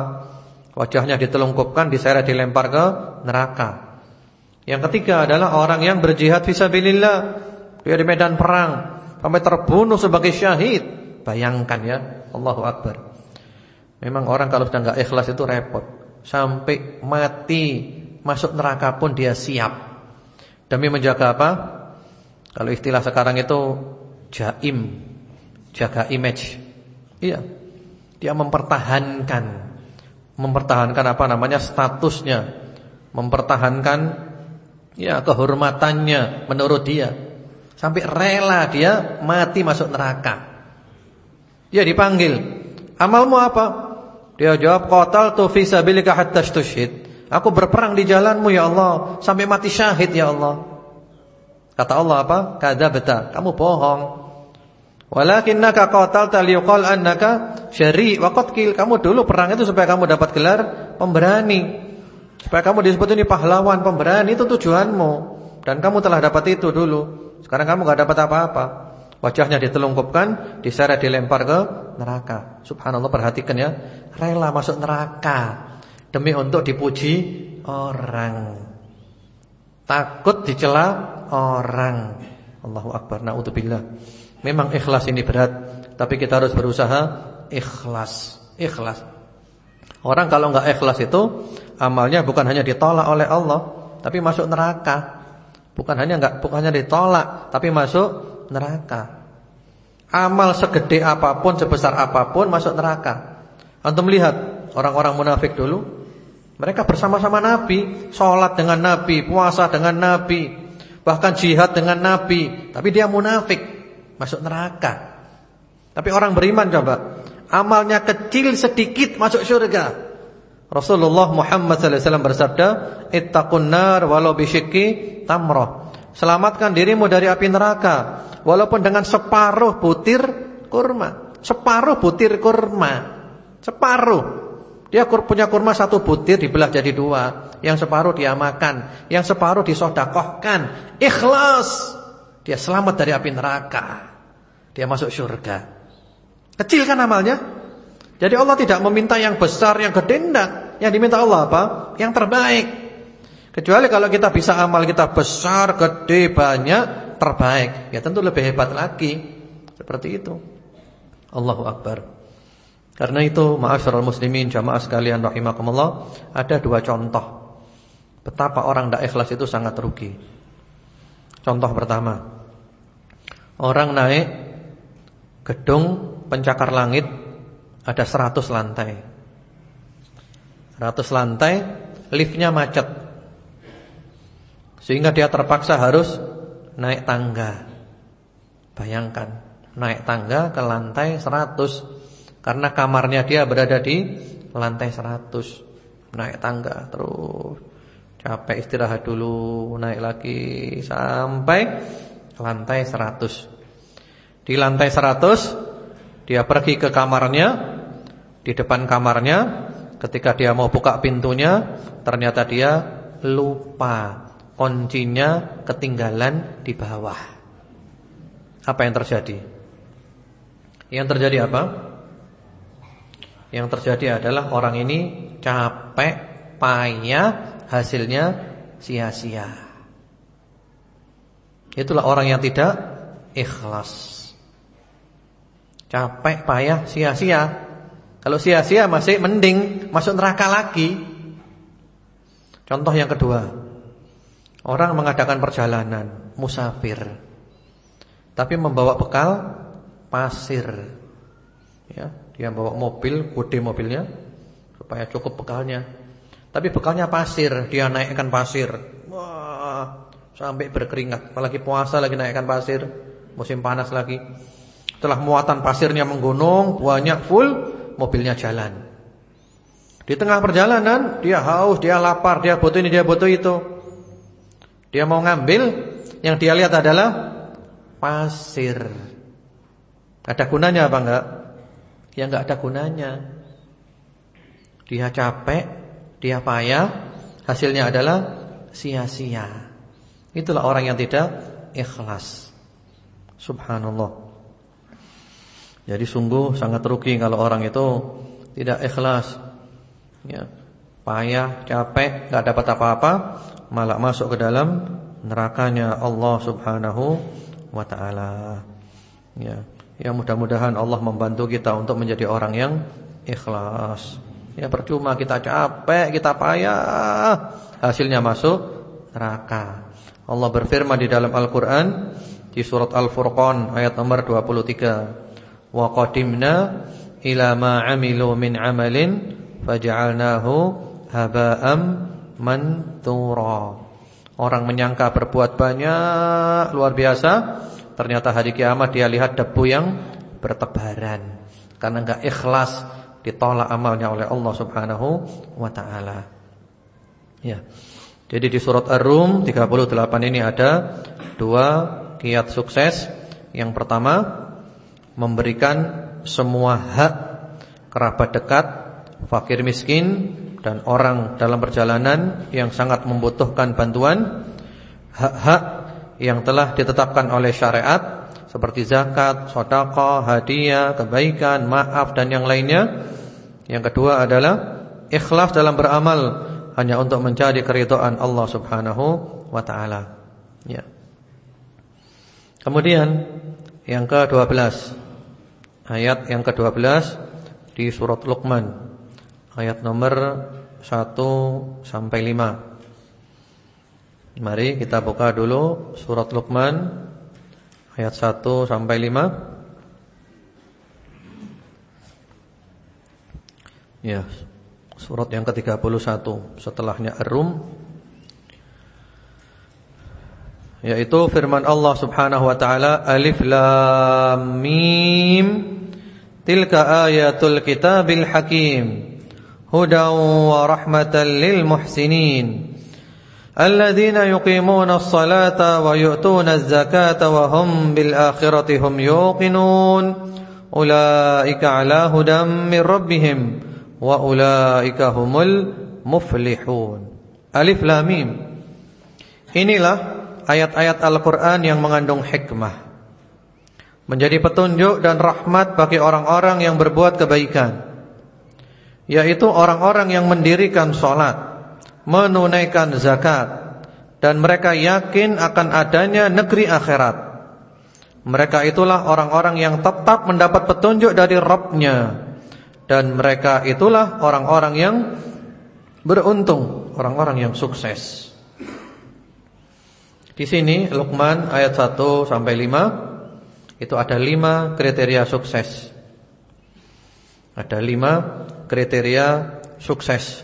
Wajahnya ditelungkupkan, diseret dilempar ke neraka. Yang ketiga adalah orang yang berjihad fisabilillah. Dia di medan perang sampai terbunuh sebagai syahid. Bayangkan ya, Allahu Akbar. Memang orang kalau sudah nggak ikhlas itu repot. Sampai mati masuk neraka pun dia siap. Demi menjaga apa? Kalau istilah sekarang itu jaim, jaga image. Iya. Dia mempertahankan mempertahankan apa namanya statusnya, mempertahankan ya kehormatannya menurut dia. Sampai rela dia mati masuk neraka. Dia dipanggil, "Amalmu apa?" Dia jawab, "Qataltu fi sabilika hatta tushhid." Aku berperang di jalanmu ya Allah Sampai mati syahid ya Allah Kata Allah apa? Kadzabta, kamu bohong. Walakinnaka qatalta liyuqal annaka syari' wa qatkil. Kamu dulu perang itu supaya kamu dapat gelar pemberani. Supaya kamu disebut ini pahlawan, pemberani itu tujuanmu. Dan kamu telah dapat itu dulu. Sekarang kamu enggak dapat apa-apa. Wajahnya ditelungkupkan, diseret dilempar ke neraka. Subhanallah perhatikan ya. Rela masuk neraka demi untuk dipuji orang. Takut dicela orang. Allahu akbar. Nauzubillah. Memang ikhlas ini berat, tapi kita harus berusaha ikhlas. Ikhlas. Orang kalau enggak ikhlas itu amalnya bukan hanya ditolak oleh Allah, tapi masuk neraka. Bukan hanya enggak bukan hanya ditolak, tapi masuk neraka. Amal segede apa pun, sebesar apa pun masuk neraka. Antum lihat orang-orang munafik dulu mereka bersama-sama Nabi, sholat dengan Nabi, puasa dengan Nabi, bahkan jihad dengan Nabi. Tapi dia munafik, masuk neraka. Tapi orang beriman coba, amalnya kecil sedikit masuk surga. Rasulullah Muhammad wasallam bersabda, "Ittaqun nar walau bisyikki tamrah." Selamatkan dirimu dari api neraka walaupun dengan separuh butir kurma. Separuh butir kurma. Separuh. Dia punya kurma satu butir dibelah jadi dua. Yang separuh dia makan, yang separuh disodakohkan. Ikhlas. Dia selamat dari api neraka. Dia masuk surga. Kecil kan amalnya? Jadi Allah tidak meminta yang besar, yang gede. Yang diminta Allah apa? Yang terbaik. Kecuali kalau kita bisa amal kita besar, gede, banyak, terbaik. Ya tentu lebih hebat lagi. Seperti itu. Allahu Akbar. Karena itu, ma'asyiral muslimin, jamaah sekalian rahimakumullah, ada dua contoh betapa orang tidak ikhlas itu sangat rugi. Contoh pertama, orang naik gedung pencakar langit ada 100 lantai. 100 lantai, liftnya macet. Sehingga dia terpaksa harus naik tangga. Bayangkan, naik tangga ke lantai 100 karena kamarnya dia berada di lantai 100. Naik tangga terus. Capek istirahat dulu, naik lagi sampai lantai 100. Di lantai 100 dia pergi ke kamarnya Di depan kamarnya Ketika dia mau buka pintunya Ternyata dia lupa Kuncinya ketinggalan di bawah Apa yang terjadi? Yang terjadi apa? Yang terjadi adalah orang ini capek, payah, hasilnya sia-sia. Itulah orang yang tidak ikhlas. Capek, payah, sia-sia. Kalau sia-sia masih mending masuk neraka lagi. Contoh yang kedua. Orang mengadakan perjalanan musafir. Tapi membawa bekal pasir. Ya, dia bawa mobil, gede mobilnya supaya cukup bekalnya. Tapi bekalnya pasir, dia naikkan pasir. Wah, sampai berkeringat. Apalagi puasa lagi naikkan pasir, musim panas lagi. Setelah muatan pasirnya menggunung, banyak full, mobilnya jalan. Di tengah perjalanan, dia haus, dia lapar, dia butuh ini, dia butuh itu. Dia mau ngambil, yang dia lihat adalah pasir. Ada gunanya apa enggak? Ya enggak ada gunanya. Dia capek, dia payah, hasilnya adalah sia-sia. Itulah orang yang tidak ikhlas. Subhanallah. Jadi sungguh sangat rugi kalau orang itu tidak ikhlas. Ya. Payah, capek, enggak dapat apa-apa, malah masuk ke dalam nerakanya Allah Subhanahu wa taala. Ya. Ya mudah-mudahan Allah membantu kita untuk menjadi orang yang ikhlas. Ya percuma kita capek, kita payah, hasilnya masuk neraka. Allah berfirman di dalam Al-Qur'an di surat Al-Furqan ayat nomor 23 wa qadimna ila ma amilu min amalin faj'alnahu haba'am mantura. Orang menyangka berbuat banyak luar biasa, ternyata hari kiamat dia lihat debu yang bertebaran karena enggak ikhlas ditolak amalnya oleh Allah Subhanahu wa taala. Ya. Jadi di surat Ar-Rum 38 ini ada dua kiat sukses. Yang pertama memberikan semua hak kerabat dekat, fakir miskin dan orang dalam perjalanan yang sangat membutuhkan bantuan, hak-hak yang telah ditetapkan oleh syariat seperti zakat, sedekah, hadiah, kebaikan, maaf dan yang lainnya. Yang kedua adalah ikhlas dalam beramal hanya untuk mencari keridhaan Allah Subhanahu wa taala. Ya. Kemudian yang ke-12 ayat yang ke-12 di surat Luqman ayat nomor 1 sampai 5. Mari kita buka dulu surat Luqman ayat 1 sampai 5. Ya, surat yang ke-31 setelahnya Ar-Rum yaitu firman Allah Subhanahu wa taala Alif Lam Mim Tilka ayatul kitabil hakim Hudan wa rahmatan lil muhsinin Alladzina yuqimuna as-salata wa yu'tuna az-zakata wa hum bil akhirati hum yuqinun Ulaika ala hudan min rabbihim Wa ulaika humul muflihun Alif Lam Mim Inilah ayat-ayat Al-Quran yang mengandung hikmah. Menjadi petunjuk dan rahmat bagi orang-orang yang berbuat kebaikan. Yaitu orang-orang yang mendirikan sholat Menunaikan zakat Dan mereka yakin akan adanya negeri akhirat. Mereka itulah orang-orang yang tetap mendapat petunjuk dari Rabbnya. Dan mereka itulah orang-orang yang beruntung Orang-orang yang sukses di sini Luqman ayat 1 sampai 5 itu ada 5 kriteria sukses. Ada 5 kriteria sukses.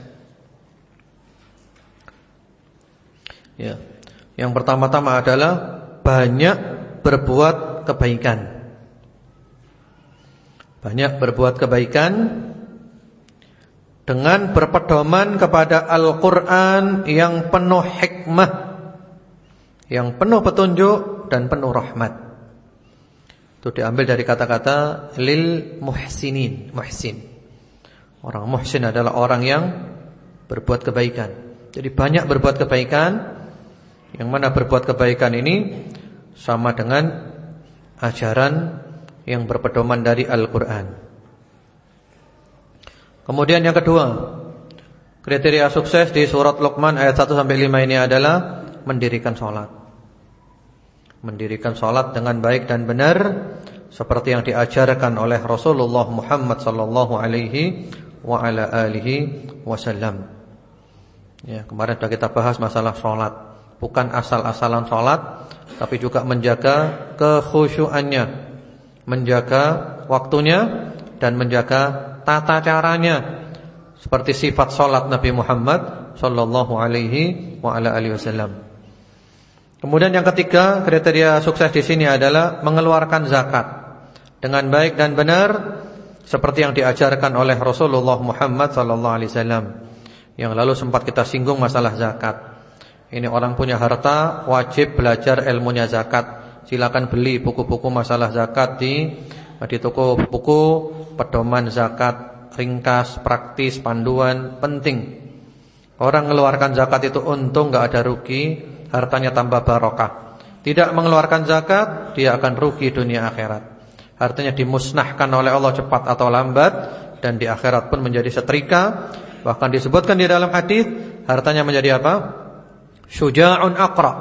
Ya. Yang pertama-tama adalah banyak berbuat kebaikan. Banyak berbuat kebaikan dengan berpedoman kepada Al-Qur'an yang penuh hikmah yang penuh petunjuk dan penuh rahmat. Itu diambil dari kata-kata lil muhsinin, muhsin. Orang muhsin adalah orang yang berbuat kebaikan. Jadi banyak berbuat kebaikan yang mana berbuat kebaikan ini sama dengan ajaran yang berpedoman dari Al-Qur'an. Kemudian yang kedua, kriteria sukses di surat Luqman ayat 1 sampai 5 ini adalah mendirikan sholat mendirikan sholat dengan baik dan benar seperti yang diajarkan oleh Rasulullah Muhammad sallallahu alaihi wa ala alihi wasallam. Ya, kemarin sudah kita bahas masalah sholat, bukan asal-asalan sholat, tapi juga menjaga kekhusyuannya, menjaga waktunya dan menjaga tata caranya seperti sifat sholat Nabi Muhammad sallallahu alaihi wa ala alihi wasallam. Kemudian yang ketiga kriteria sukses di sini adalah mengeluarkan zakat dengan baik dan benar seperti yang diajarkan oleh Rasulullah Muhammad sallallahu alaihi wasallam. Yang lalu sempat kita singgung masalah zakat. Ini orang punya harta wajib belajar ilmunya zakat. Silakan beli buku-buku masalah zakat di di toko buku pedoman zakat ringkas, praktis, panduan penting. Orang mengeluarkan zakat itu untung nggak ada rugi hartanya tambah barokah. Tidak mengeluarkan zakat, dia akan rugi dunia akhirat. Hartanya dimusnahkan oleh Allah cepat atau lambat dan di akhirat pun menjadi setrika. Bahkan disebutkan di dalam hadis, hartanya menjadi apa? Syuja'un aqra,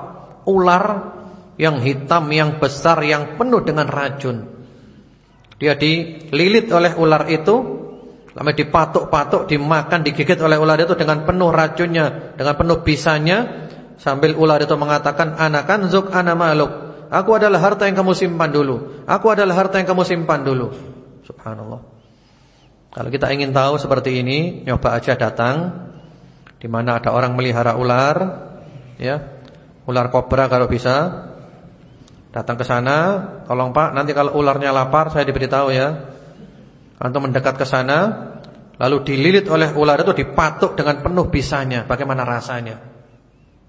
ular yang hitam, yang besar, yang penuh dengan racun. Dia dililit oleh ular itu, lalu dipatuk-patuk, dimakan, digigit oleh ular itu dengan penuh racunnya, dengan penuh bisanya Sambil ular itu mengatakan anakan zuk ana maluk. Aku adalah harta yang kamu simpan dulu. Aku adalah harta yang kamu simpan dulu. Subhanallah. Kalau kita ingin tahu seperti ini, nyoba aja datang di mana ada orang melihara ular, ya. Ular kobra kalau bisa. Datang ke sana, tolong Pak, nanti kalau ularnya lapar saya diberitahu ya. Antum mendekat ke sana, lalu dililit oleh ular itu dipatuk dengan penuh bisanya. Bagaimana rasanya?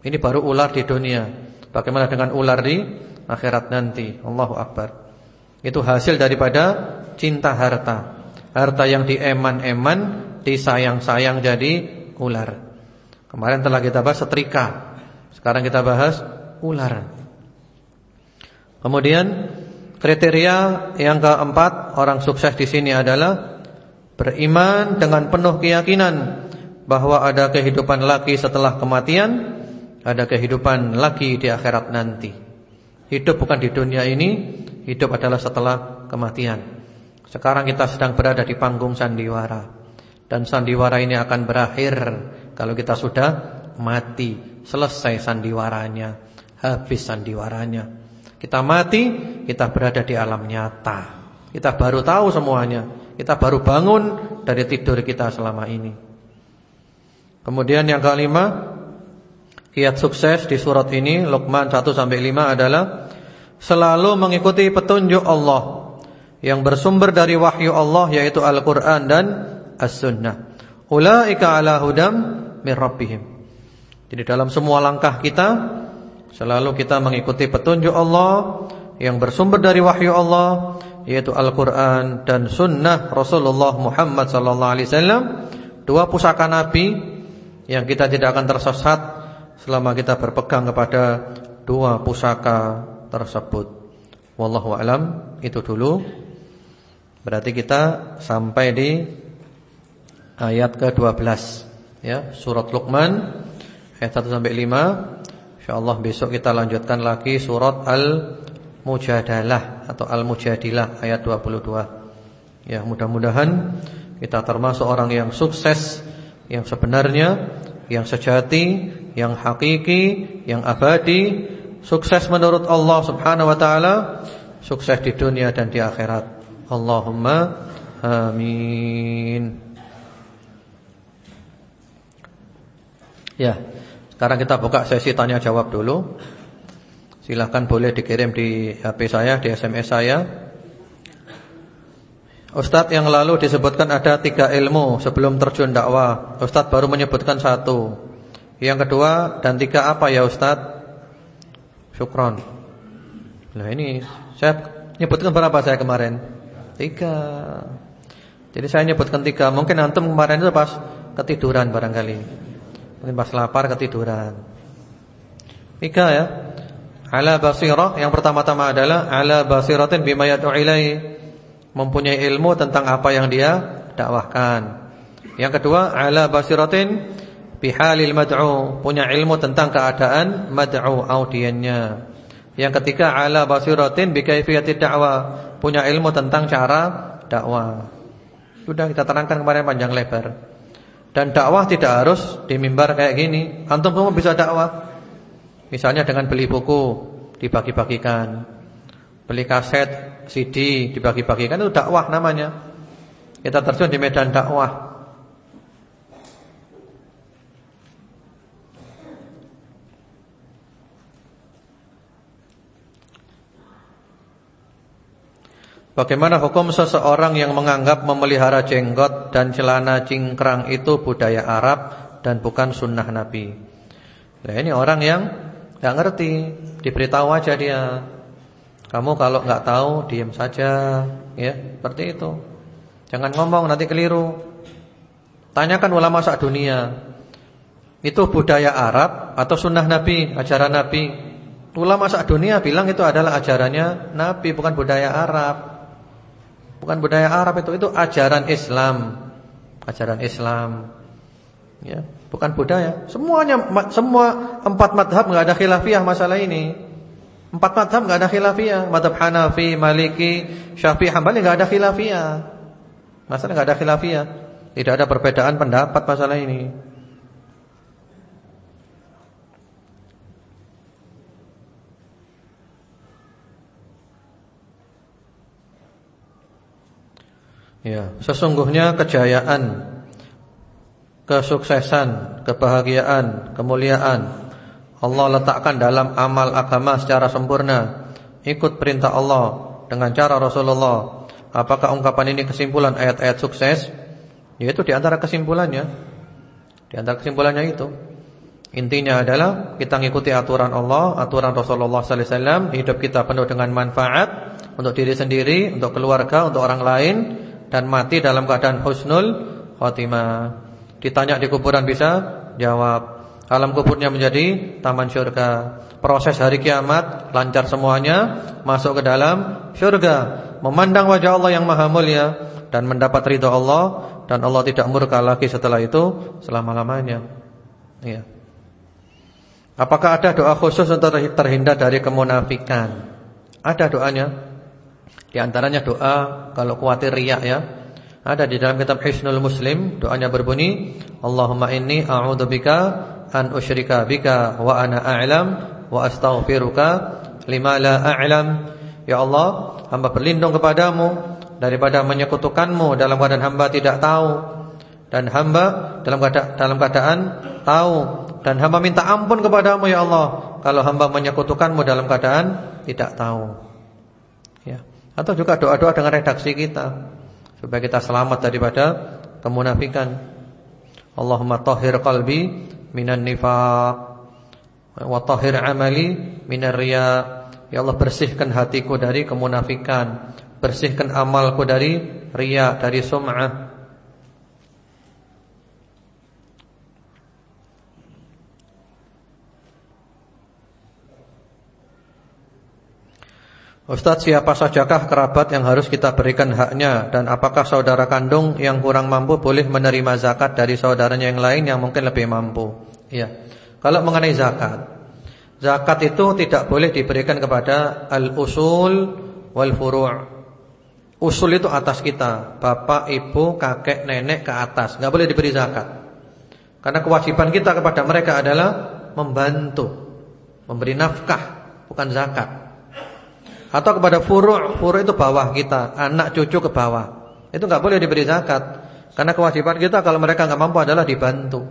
Ini baru ular di dunia. Bagaimana dengan ular di akhirat nanti? Allahu Akbar. Itu hasil daripada cinta harta. Harta yang dieman-eman, disayang-sayang jadi ular. Kemarin telah kita bahas setrika. Sekarang kita bahas ular. Kemudian kriteria yang keempat orang sukses di sini adalah beriman dengan penuh keyakinan bahwa ada kehidupan lagi setelah kematian ada kehidupan lagi di akhirat nanti. Hidup bukan di dunia ini, hidup adalah setelah kematian. Sekarang kita sedang berada di panggung sandiwara. Dan sandiwara ini akan berakhir kalau kita sudah mati, selesai sandiwaranya, habis sandiwaranya. Kita mati, kita berada di alam nyata. Kita baru tahu semuanya. Kita baru bangun dari tidur kita selama ini. Kemudian yang kelima, Kiat sukses di surat ini Luqman 1 sampai 5 adalah selalu mengikuti petunjuk Allah yang bersumber dari wahyu Allah yaitu Al-Qur'an dan As-Sunnah. Ulaika ala hudam min. Jadi dalam semua langkah kita selalu kita mengikuti petunjuk Allah yang bersumber dari wahyu Allah yaitu Al-Qur'an dan sunnah Rasulullah Muhammad wasallam, dua pusaka nabi yang kita tidak akan tersesat selama kita berpegang kepada dua pusaka tersebut. Wallahu alam, itu dulu. Berarti kita sampai di ayat ke-12 ya, surat Luqman ayat 1 sampai 5. Insyaallah besok kita lanjutkan lagi surat Al-Mujadalah atau Al-Mujadilah ayat 22. Ya, mudah-mudahan kita termasuk orang yang sukses yang sebenarnya, yang sejati, yang hakiki, yang abadi, sukses menurut Allah Subhanahu wa taala, sukses di dunia dan di akhirat. Allahumma amin. Ya, sekarang kita buka sesi tanya jawab dulu. Silahkan boleh dikirim di HP saya, di SMS saya. Ustadz yang lalu disebutkan ada tiga ilmu sebelum terjun dakwah. Ustadz baru menyebutkan satu. Yang kedua dan tiga apa ya Ustadz? Syukron. Nah ini saya nyebutkan berapa saya kemarin? Tiga. Jadi saya nyebutkan tiga. Mungkin antum kemarin itu pas ketiduran barangkali. Mungkin pas lapar ketiduran. Tiga ya. Ala basirah. Yang pertama-tama adalah ala basiratin bima yad'u. Mempunyai ilmu tentang apa yang dia dakwahkan. Yang kedua, ala basiratin bihalil mad'u. Punya ilmu tentang keadaan mad'u audiennya. Yang ketiga ala basiratin bi kaifiyatid da'wah, punya ilmu tentang cara dakwah. Sudah kita terangkan kemarin panjang lebar. Dan dakwah tidak harus di mimbar kayak gini. Antum semua bisa dakwah. Misalnya dengan beli buku dibagi-bagikan. Beli kaset, CD dibagi-bagikan itu dakwah namanya. Kita terjun di medan dakwah. Bagaimana hukum seseorang yang menganggap memelihara jenggot dan celana cingkrang itu budaya Arab dan bukan sunnah Nabi? Nah ini orang yang nggak ngerti, diberitahu aja dia. Kamu kalau nggak tahu diam saja, ya seperti itu. Jangan ngomong nanti keliru. Tanyakan ulama sak dunia. Itu budaya Arab atau sunnah Nabi, ajaran Nabi? Ulama sak dunia bilang itu adalah ajarannya Nabi bukan budaya Arab. Bukan budaya Arab itu, itu ajaran Islam. Ajaran Islam. Ya, bukan budaya. Semuanya semua empat madhab nggak ada khilafiyah masalah ini. Empat madhab nggak ada khilafiyah. Madhab Hanafi, Maliki, Syafi'i, Hambali nggak ada khilafiyah. Masalah nggak ada khilafiyah. Tidak ada perbedaan pendapat masalah ini. Ya, sesungguhnya kejayaan, kesuksesan, kebahagiaan, kemuliaan Allah letakkan dalam amal agama secara sempurna. Ikut perintah Allah dengan cara Rasulullah. Apakah ungkapan ini kesimpulan ayat-ayat sukses? Yaitu di antara kesimpulannya. Di antara kesimpulannya itu. Intinya adalah kita mengikuti aturan Allah, aturan Rasulullah wasallam, hidup kita penuh dengan manfaat untuk diri sendiri, untuk keluarga, untuk orang lain dan mati dalam keadaan husnul khotimah. Ditanya di kuburan bisa jawab. Alam kuburnya menjadi taman syurga. Proses hari kiamat lancar semuanya, masuk ke dalam syurga, memandang wajah Allah yang maha mulia dan mendapat ridha Allah dan Allah tidak murka lagi setelah itu selama-lamanya. Iya. Apakah ada doa khusus untuk terhindar dari kemunafikan? Ada doanya. Di antaranya doa kalau khawatir riak ya. Ada di dalam kitab Hisnul Muslim, doanya berbunyi, Allahumma inni a'udzubika an usyrika bika wa ana a'lam wa astaghfiruka lima la a'lam. Ya Allah, hamba berlindung kepadamu daripada menyekutukanmu dalam keadaan hamba tidak tahu dan hamba dalam keadaan dalam keadaan tahu dan hamba minta ampun kepadamu ya Allah kalau hamba menyekutukanmu dalam keadaan tidak tahu. Ya. Atau juga doa-doa dengan redaksi kita supaya kita selamat daripada kemunafikan. Allahumma tahhir qalbi minan nifaq wa tahhir amali minar riya. Ya Allah bersihkan hatiku dari kemunafikan, bersihkan amalku dari riya, dari sum'ah. Ustadz siapa sajakah kerabat yang harus kita berikan haknya? Dan apakah saudara kandung yang kurang mampu boleh menerima zakat dari saudaranya yang lain yang mungkin lebih mampu? Ya, Kalau mengenai zakat Zakat itu tidak boleh diberikan kepada al-usul wal furu' Usul itu atas kita Bapak, ibu, kakek, nenek ke atas. Nggak boleh diberi zakat. Karena kewajiban kita kepada mereka adalah Membantu Memberi nafkah Bukan zakat atau kepada furu' Furu' itu bawah kita Anak cucu ke bawah. Itu nggak boleh diberi zakat. Karena kewajiban kita kalau mereka nggak mampu adalah dibantu.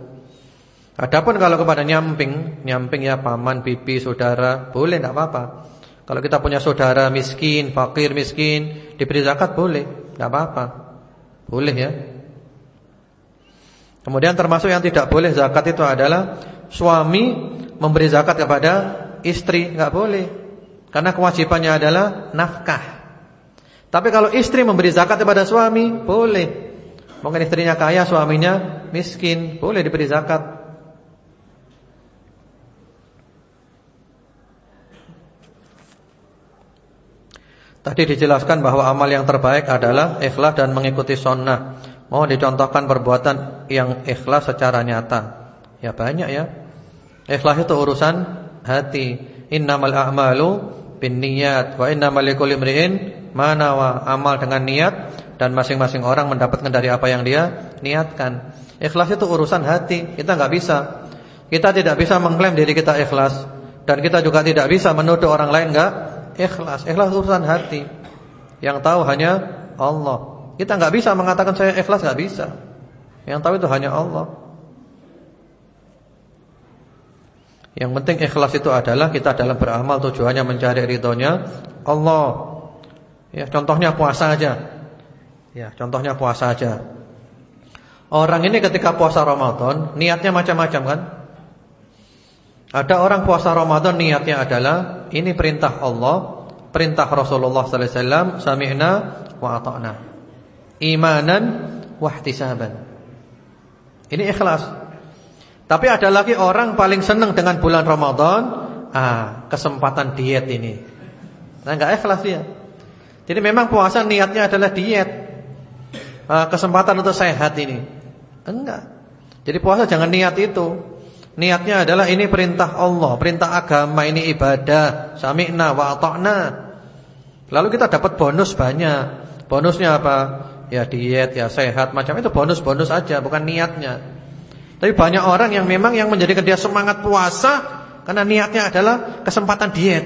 Adapun kalau kepada nyamping Nyamping ya paman, bibi, saudara Boleh nggak apa-apa. Kalau kita punya saudara miskin, fakir, miskin Diberi zakat boleh nggak apa-apa. Boleh ya. Kemudian termasuk yang tidak boleh zakat itu adalah Suami memberi zakat kepada istri nggak boleh karena kewajibannya adalah nafkah. Tapi kalau istri memberi zakat kepada suami, boleh. Mungkin istrinya kaya, suaminya miskin, boleh diberi zakat. Tadi dijelaskan bahwa amal yang terbaik adalah ikhlas dan mengikuti sunnah. Mau dicontohkan perbuatan yang ikhlas secara nyata. Ya banyak ya. Ikhlas itu urusan hati. Innamal a'malu bin niat wa innamal likulli imri'in ma nawa amal dengan niat dan masing-masing orang mendapatkan dari apa yang dia niatkan. Ikhlas itu urusan hati, kita nggak bisa. Kita tidak bisa mengklaim diri kita ikhlas dan kita juga tidak bisa menuduh orang lain nggak ikhlas. Ikhlas urusan hati. Yang tahu hanya Allah. Kita nggak bisa mengatakan saya ikhlas nggak bisa. Yang tahu itu hanya Allah. Yang penting ikhlas itu adalah kita dalam beramal tujuannya mencari ridhonya Allah. Ya, contohnya puasa aja. Ya, contohnya puasa aja. Orang ini ketika puasa Ramadan niatnya macam-macam kan? Ada orang puasa Ramadan niatnya adalah ini perintah Allah, perintah Rasulullah sallallahu alaihi wasallam, sami'na wa ata'na. Imanan wa ihtisaban. Ini ikhlas. Tapi ada lagi orang paling senang dengan bulan Ramadan, ah, kesempatan diet ini. Nah, enggak ikhlas dia. Jadi memang puasa niatnya adalah diet. Ah, kesempatan untuk sehat ini. Enggak. Jadi puasa jangan niat itu. Niatnya adalah ini perintah Allah, perintah agama, ini ibadah. Sami'na wa ata'na. Lalu kita dapat bonus banyak. Bonusnya apa? Ya diet, ya sehat, macam itu bonus-bonus aja, bukan niatnya. Tapi banyak orang yang memang yang menjadikan dia semangat puasa karena niatnya adalah kesempatan diet.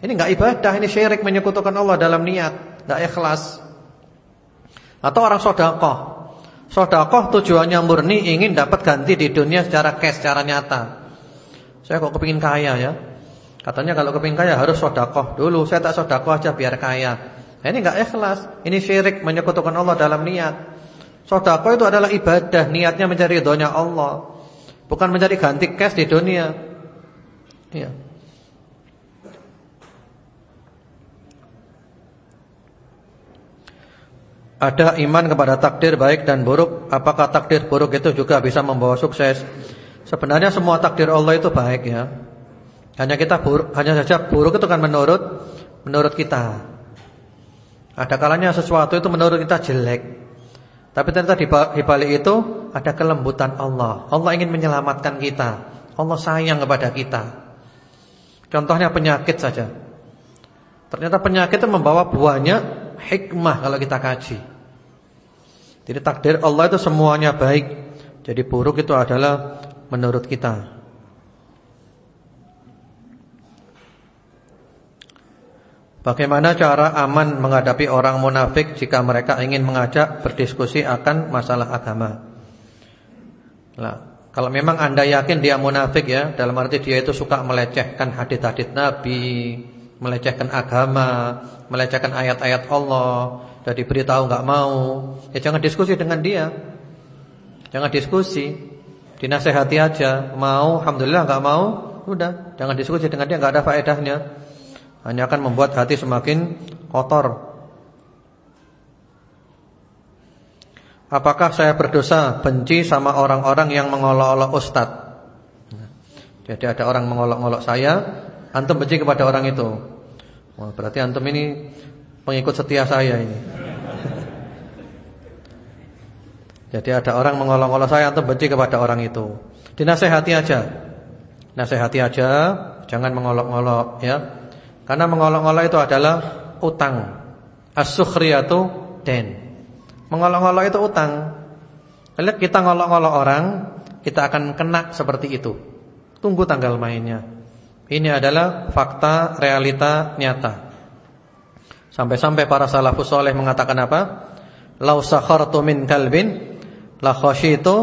Ini enggak ibadah, ini syirik menyekutukan Allah dalam niat, enggak ikhlas. Atau orang sedekah. Sedekah tujuannya murni ingin dapat ganti di dunia secara cash, secara nyata. Saya kok kepingin kaya ya. Katanya kalau kepingin kaya harus sedekah dulu. Saya tak sedekah aja biar kaya. Nah, ini enggak ikhlas. Ini syirik menyekutukan Allah dalam niat. Sedekah itu adalah ibadah, niatnya mencari ridhonya Allah, bukan mencari ganti cash di dunia. Ya. Ada iman kepada takdir baik dan buruk. Apakah takdir buruk itu juga bisa membawa sukses? Sebenarnya semua takdir Allah itu baik ya. Hanya kita buruk, hanya saja buruk itu kan menurut Menurut kita. Ada kalanya sesuatu itu menurut kita jelek tapi ternyata di balik itu ada kelembutan Allah. Allah ingin menyelamatkan kita. Allah sayang kepada kita. Contohnya penyakit saja. Ternyata penyakit itu membawa buahnya hikmah kalau kita kaji. Jadi takdir Allah itu semuanya baik. Jadi buruk itu adalah menurut kita. Bagaimana cara aman menghadapi orang munafik jika mereka ingin mengajak berdiskusi akan masalah agama? Nah, kalau memang Anda yakin dia munafik ya, dalam arti dia itu suka melecehkan hadis-hadis Nabi, melecehkan agama, melecehkan ayat-ayat Allah, sudah diberitahu nggak mau, ya jangan diskusi dengan dia. Jangan diskusi, dinasehati aja. Mau, alhamdulillah nggak mau, udah, jangan diskusi dengan dia nggak ada faedahnya. Hanya akan membuat hati semakin kotor. Apakah saya berdosa benci sama orang-orang yang mengolok-olok ustad? Jadi ada orang mengolok-olok saya, antum benci kepada orang itu. Wah, berarti antum ini pengikut setia saya ini. Jadi ada orang mengolok-olok saya, antum benci kepada orang itu. Dinasehati aja. Nasehati aja, jangan mengolok-olok ya. Karena mengolok-olok itu adalah utang. As-sukhriyatu den. Mengolok-olok itu utang. Kalau kita ngolok-ngolok orang, kita akan kena seperti itu. Tunggu tanggal mainnya. Ini adalah fakta realita nyata. Sampai-sampai para salafus soleh mengatakan apa? Lau sakhartu min kalbin la khasyitu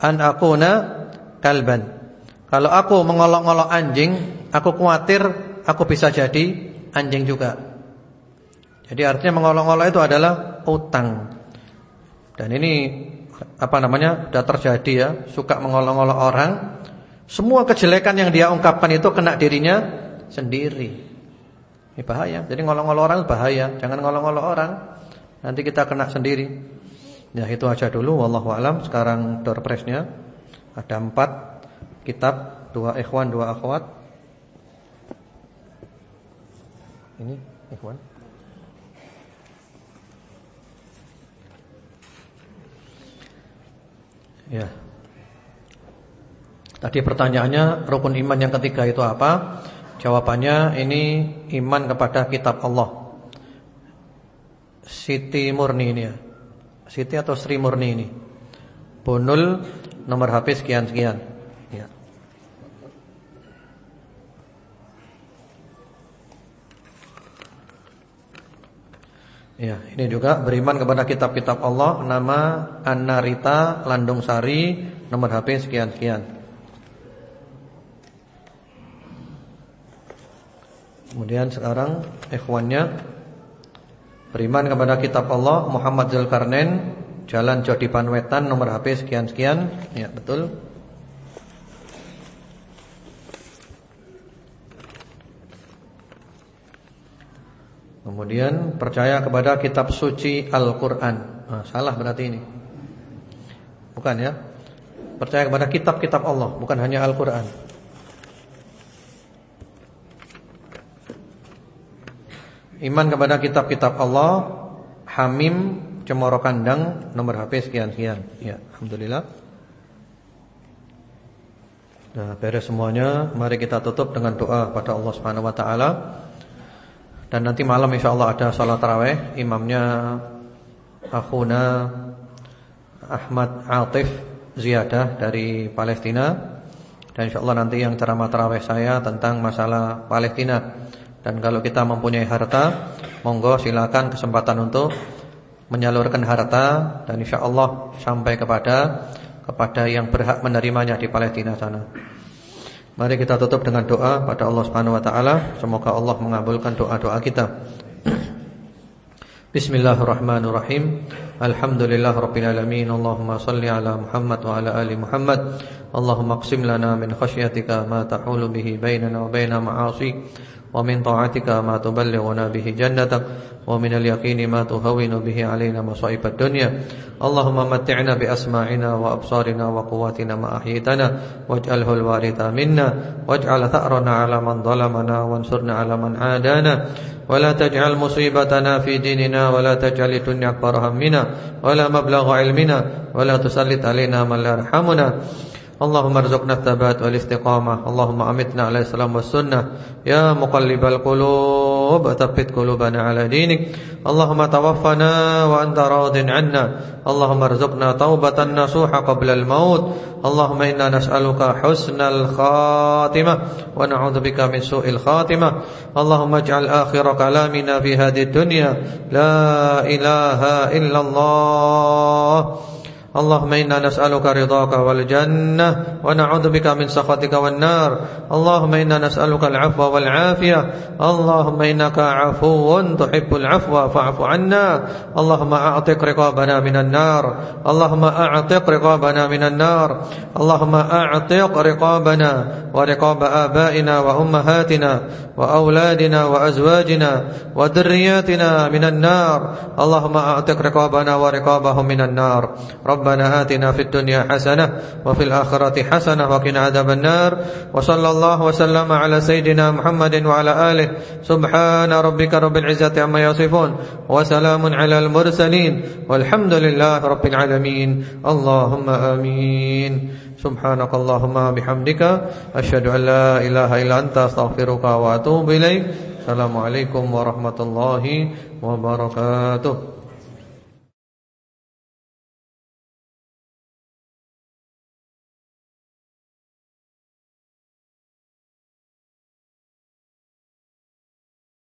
an akuna kalban. Kalau aku mengolok-olok anjing, aku khawatir aku bisa jadi anjing juga. Jadi artinya mengolok-olok itu adalah utang. Dan ini apa namanya? sudah terjadi ya, suka mengolong-olong orang. Semua kejelekan yang dia ungkapkan itu kena dirinya sendiri. Ini bahaya. Jadi ngolong-ngolong orang bahaya. Jangan ngolong-ngolong orang. Nanti kita kena sendiri. Ya itu aja dulu wallahu alam. Sekarang door prize-nya ada empat kitab, dua ikhwan, dua akhwat. Ini ikhwan. Ya. Tadi pertanyaannya rukun iman yang ketiga itu apa? Jawabannya ini iman kepada kitab Allah. Siti Murni ini ya. Siti atau Sri Murni ini. Bonul nomor HP sekian-sekian. Ya. Ya, ini juga beriman kepada kitab-kitab Allah nama Annarita Landung Sari nomor HP sekian sekian. Kemudian sekarang ikhwannya beriman kepada kitab Allah Muhammad Zulkarnain Jalan Jodi Panwetan nomor HP sekian sekian. Ya, betul. Kemudian percaya kepada kitab suci Al-Quran. Nah, Salah berarti ini. Bukan ya. Percaya kepada kitab-kitab Allah Bukan hanya Al-Quran. Iman kepada kitab-kitab Allah Hamim Cemoro Kandang Nomor HP sekian-sekian. Ya, Alhamdulillah. Nah, beres semuanya. Mari kita tutup dengan doa pada Allah Taala. Dan nanti malam insya Allah ada salat taraweh Imamnya Akhuna Ahmad Atif Ziyadah dari Palestina. Dan insya Allah nanti yang ceramah taraweh saya Tentang masalah Palestina. Dan kalau kita mempunyai harta Monggo silakan kesempatan untuk Menyalurkan harta. Dan insya Allah sampai kepada Kepada yang berhak menerimanya di Palestina sana Mari kita tutup dengan doa pada Allah Subhanahu wa taala. Semoga Allah mengabulkan doa-doa kita. Bismillahirrahmanirrahim. Alhamdulillahirabbil alamin. Allahumma shalli ala Muhammad wa ala ali Muhammad. Allahumma qsim lana min khashyatika ma tahulu bihi bainana wa baina ma'asik. ومن طاعتك ما تبلغنا به جنتك ومن اليقين ما تهون به علينا مصائب الدنيا اللهم متعنا بأسماعنا وأبصارنا وقواتنا ما أحيتنا واجعله الوارث منا واجعل ثأرنا على من ظلمنا وانصرنا على من عادانا ولا تجعل مصيبتنا في ديننا ولا تجعل الدنيا أكبر همنا ولا مبلغ علمنا ولا تسلط علينا من لا يرحمنا Allahumma arzuqna thabat wal istiqamah. Allahumma amitna ala salam wa sunnah. Ya muqallibal qulub Tabbit qulubana ala dinik. Allahumma tawaffana wa anta radin anna. Allahumma arzuqna taubatan nasuha qabla al-maut Allahumma inna nas'aluka husnal khatimah Wa na'udhu min su'il khatimah. Allahumma ij'al akhira kalamina fi hadhi dunya. La ilaha illallah. اللهم إنا نسألك رضاك والجنة ونعوذ بك من سخطك والنار اللهم إنا نسألك العفو والعافية اللهم إنك عفو تحب العفو فاعف عنا اللهم أعتق رقابنا من النار اللهم أعتق رقابنا من النار اللهم أعتق رقابنا ورقاب آبائنا وأمهاتنا وأولادنا وأزواجنا وذرياتنا من النار اللهم أعتق رقابنا ورقابهم من النار ربنا آتنا في الدنيا حسنة وفي الآخرة حسنة وقنا عذاب النار وصلى الله وسلم على سيدنا محمد وعلى آله سبحان ربك رب العزة عما يصفون وسلام على المرسلين والحمد لله رب العالمين اللهم آمين سبحانك اللهم بحمدك أشهد أن لا إله إلا أنت أستغفرك وأتوب إليك السلام عليكم ورحمة الله وبركاته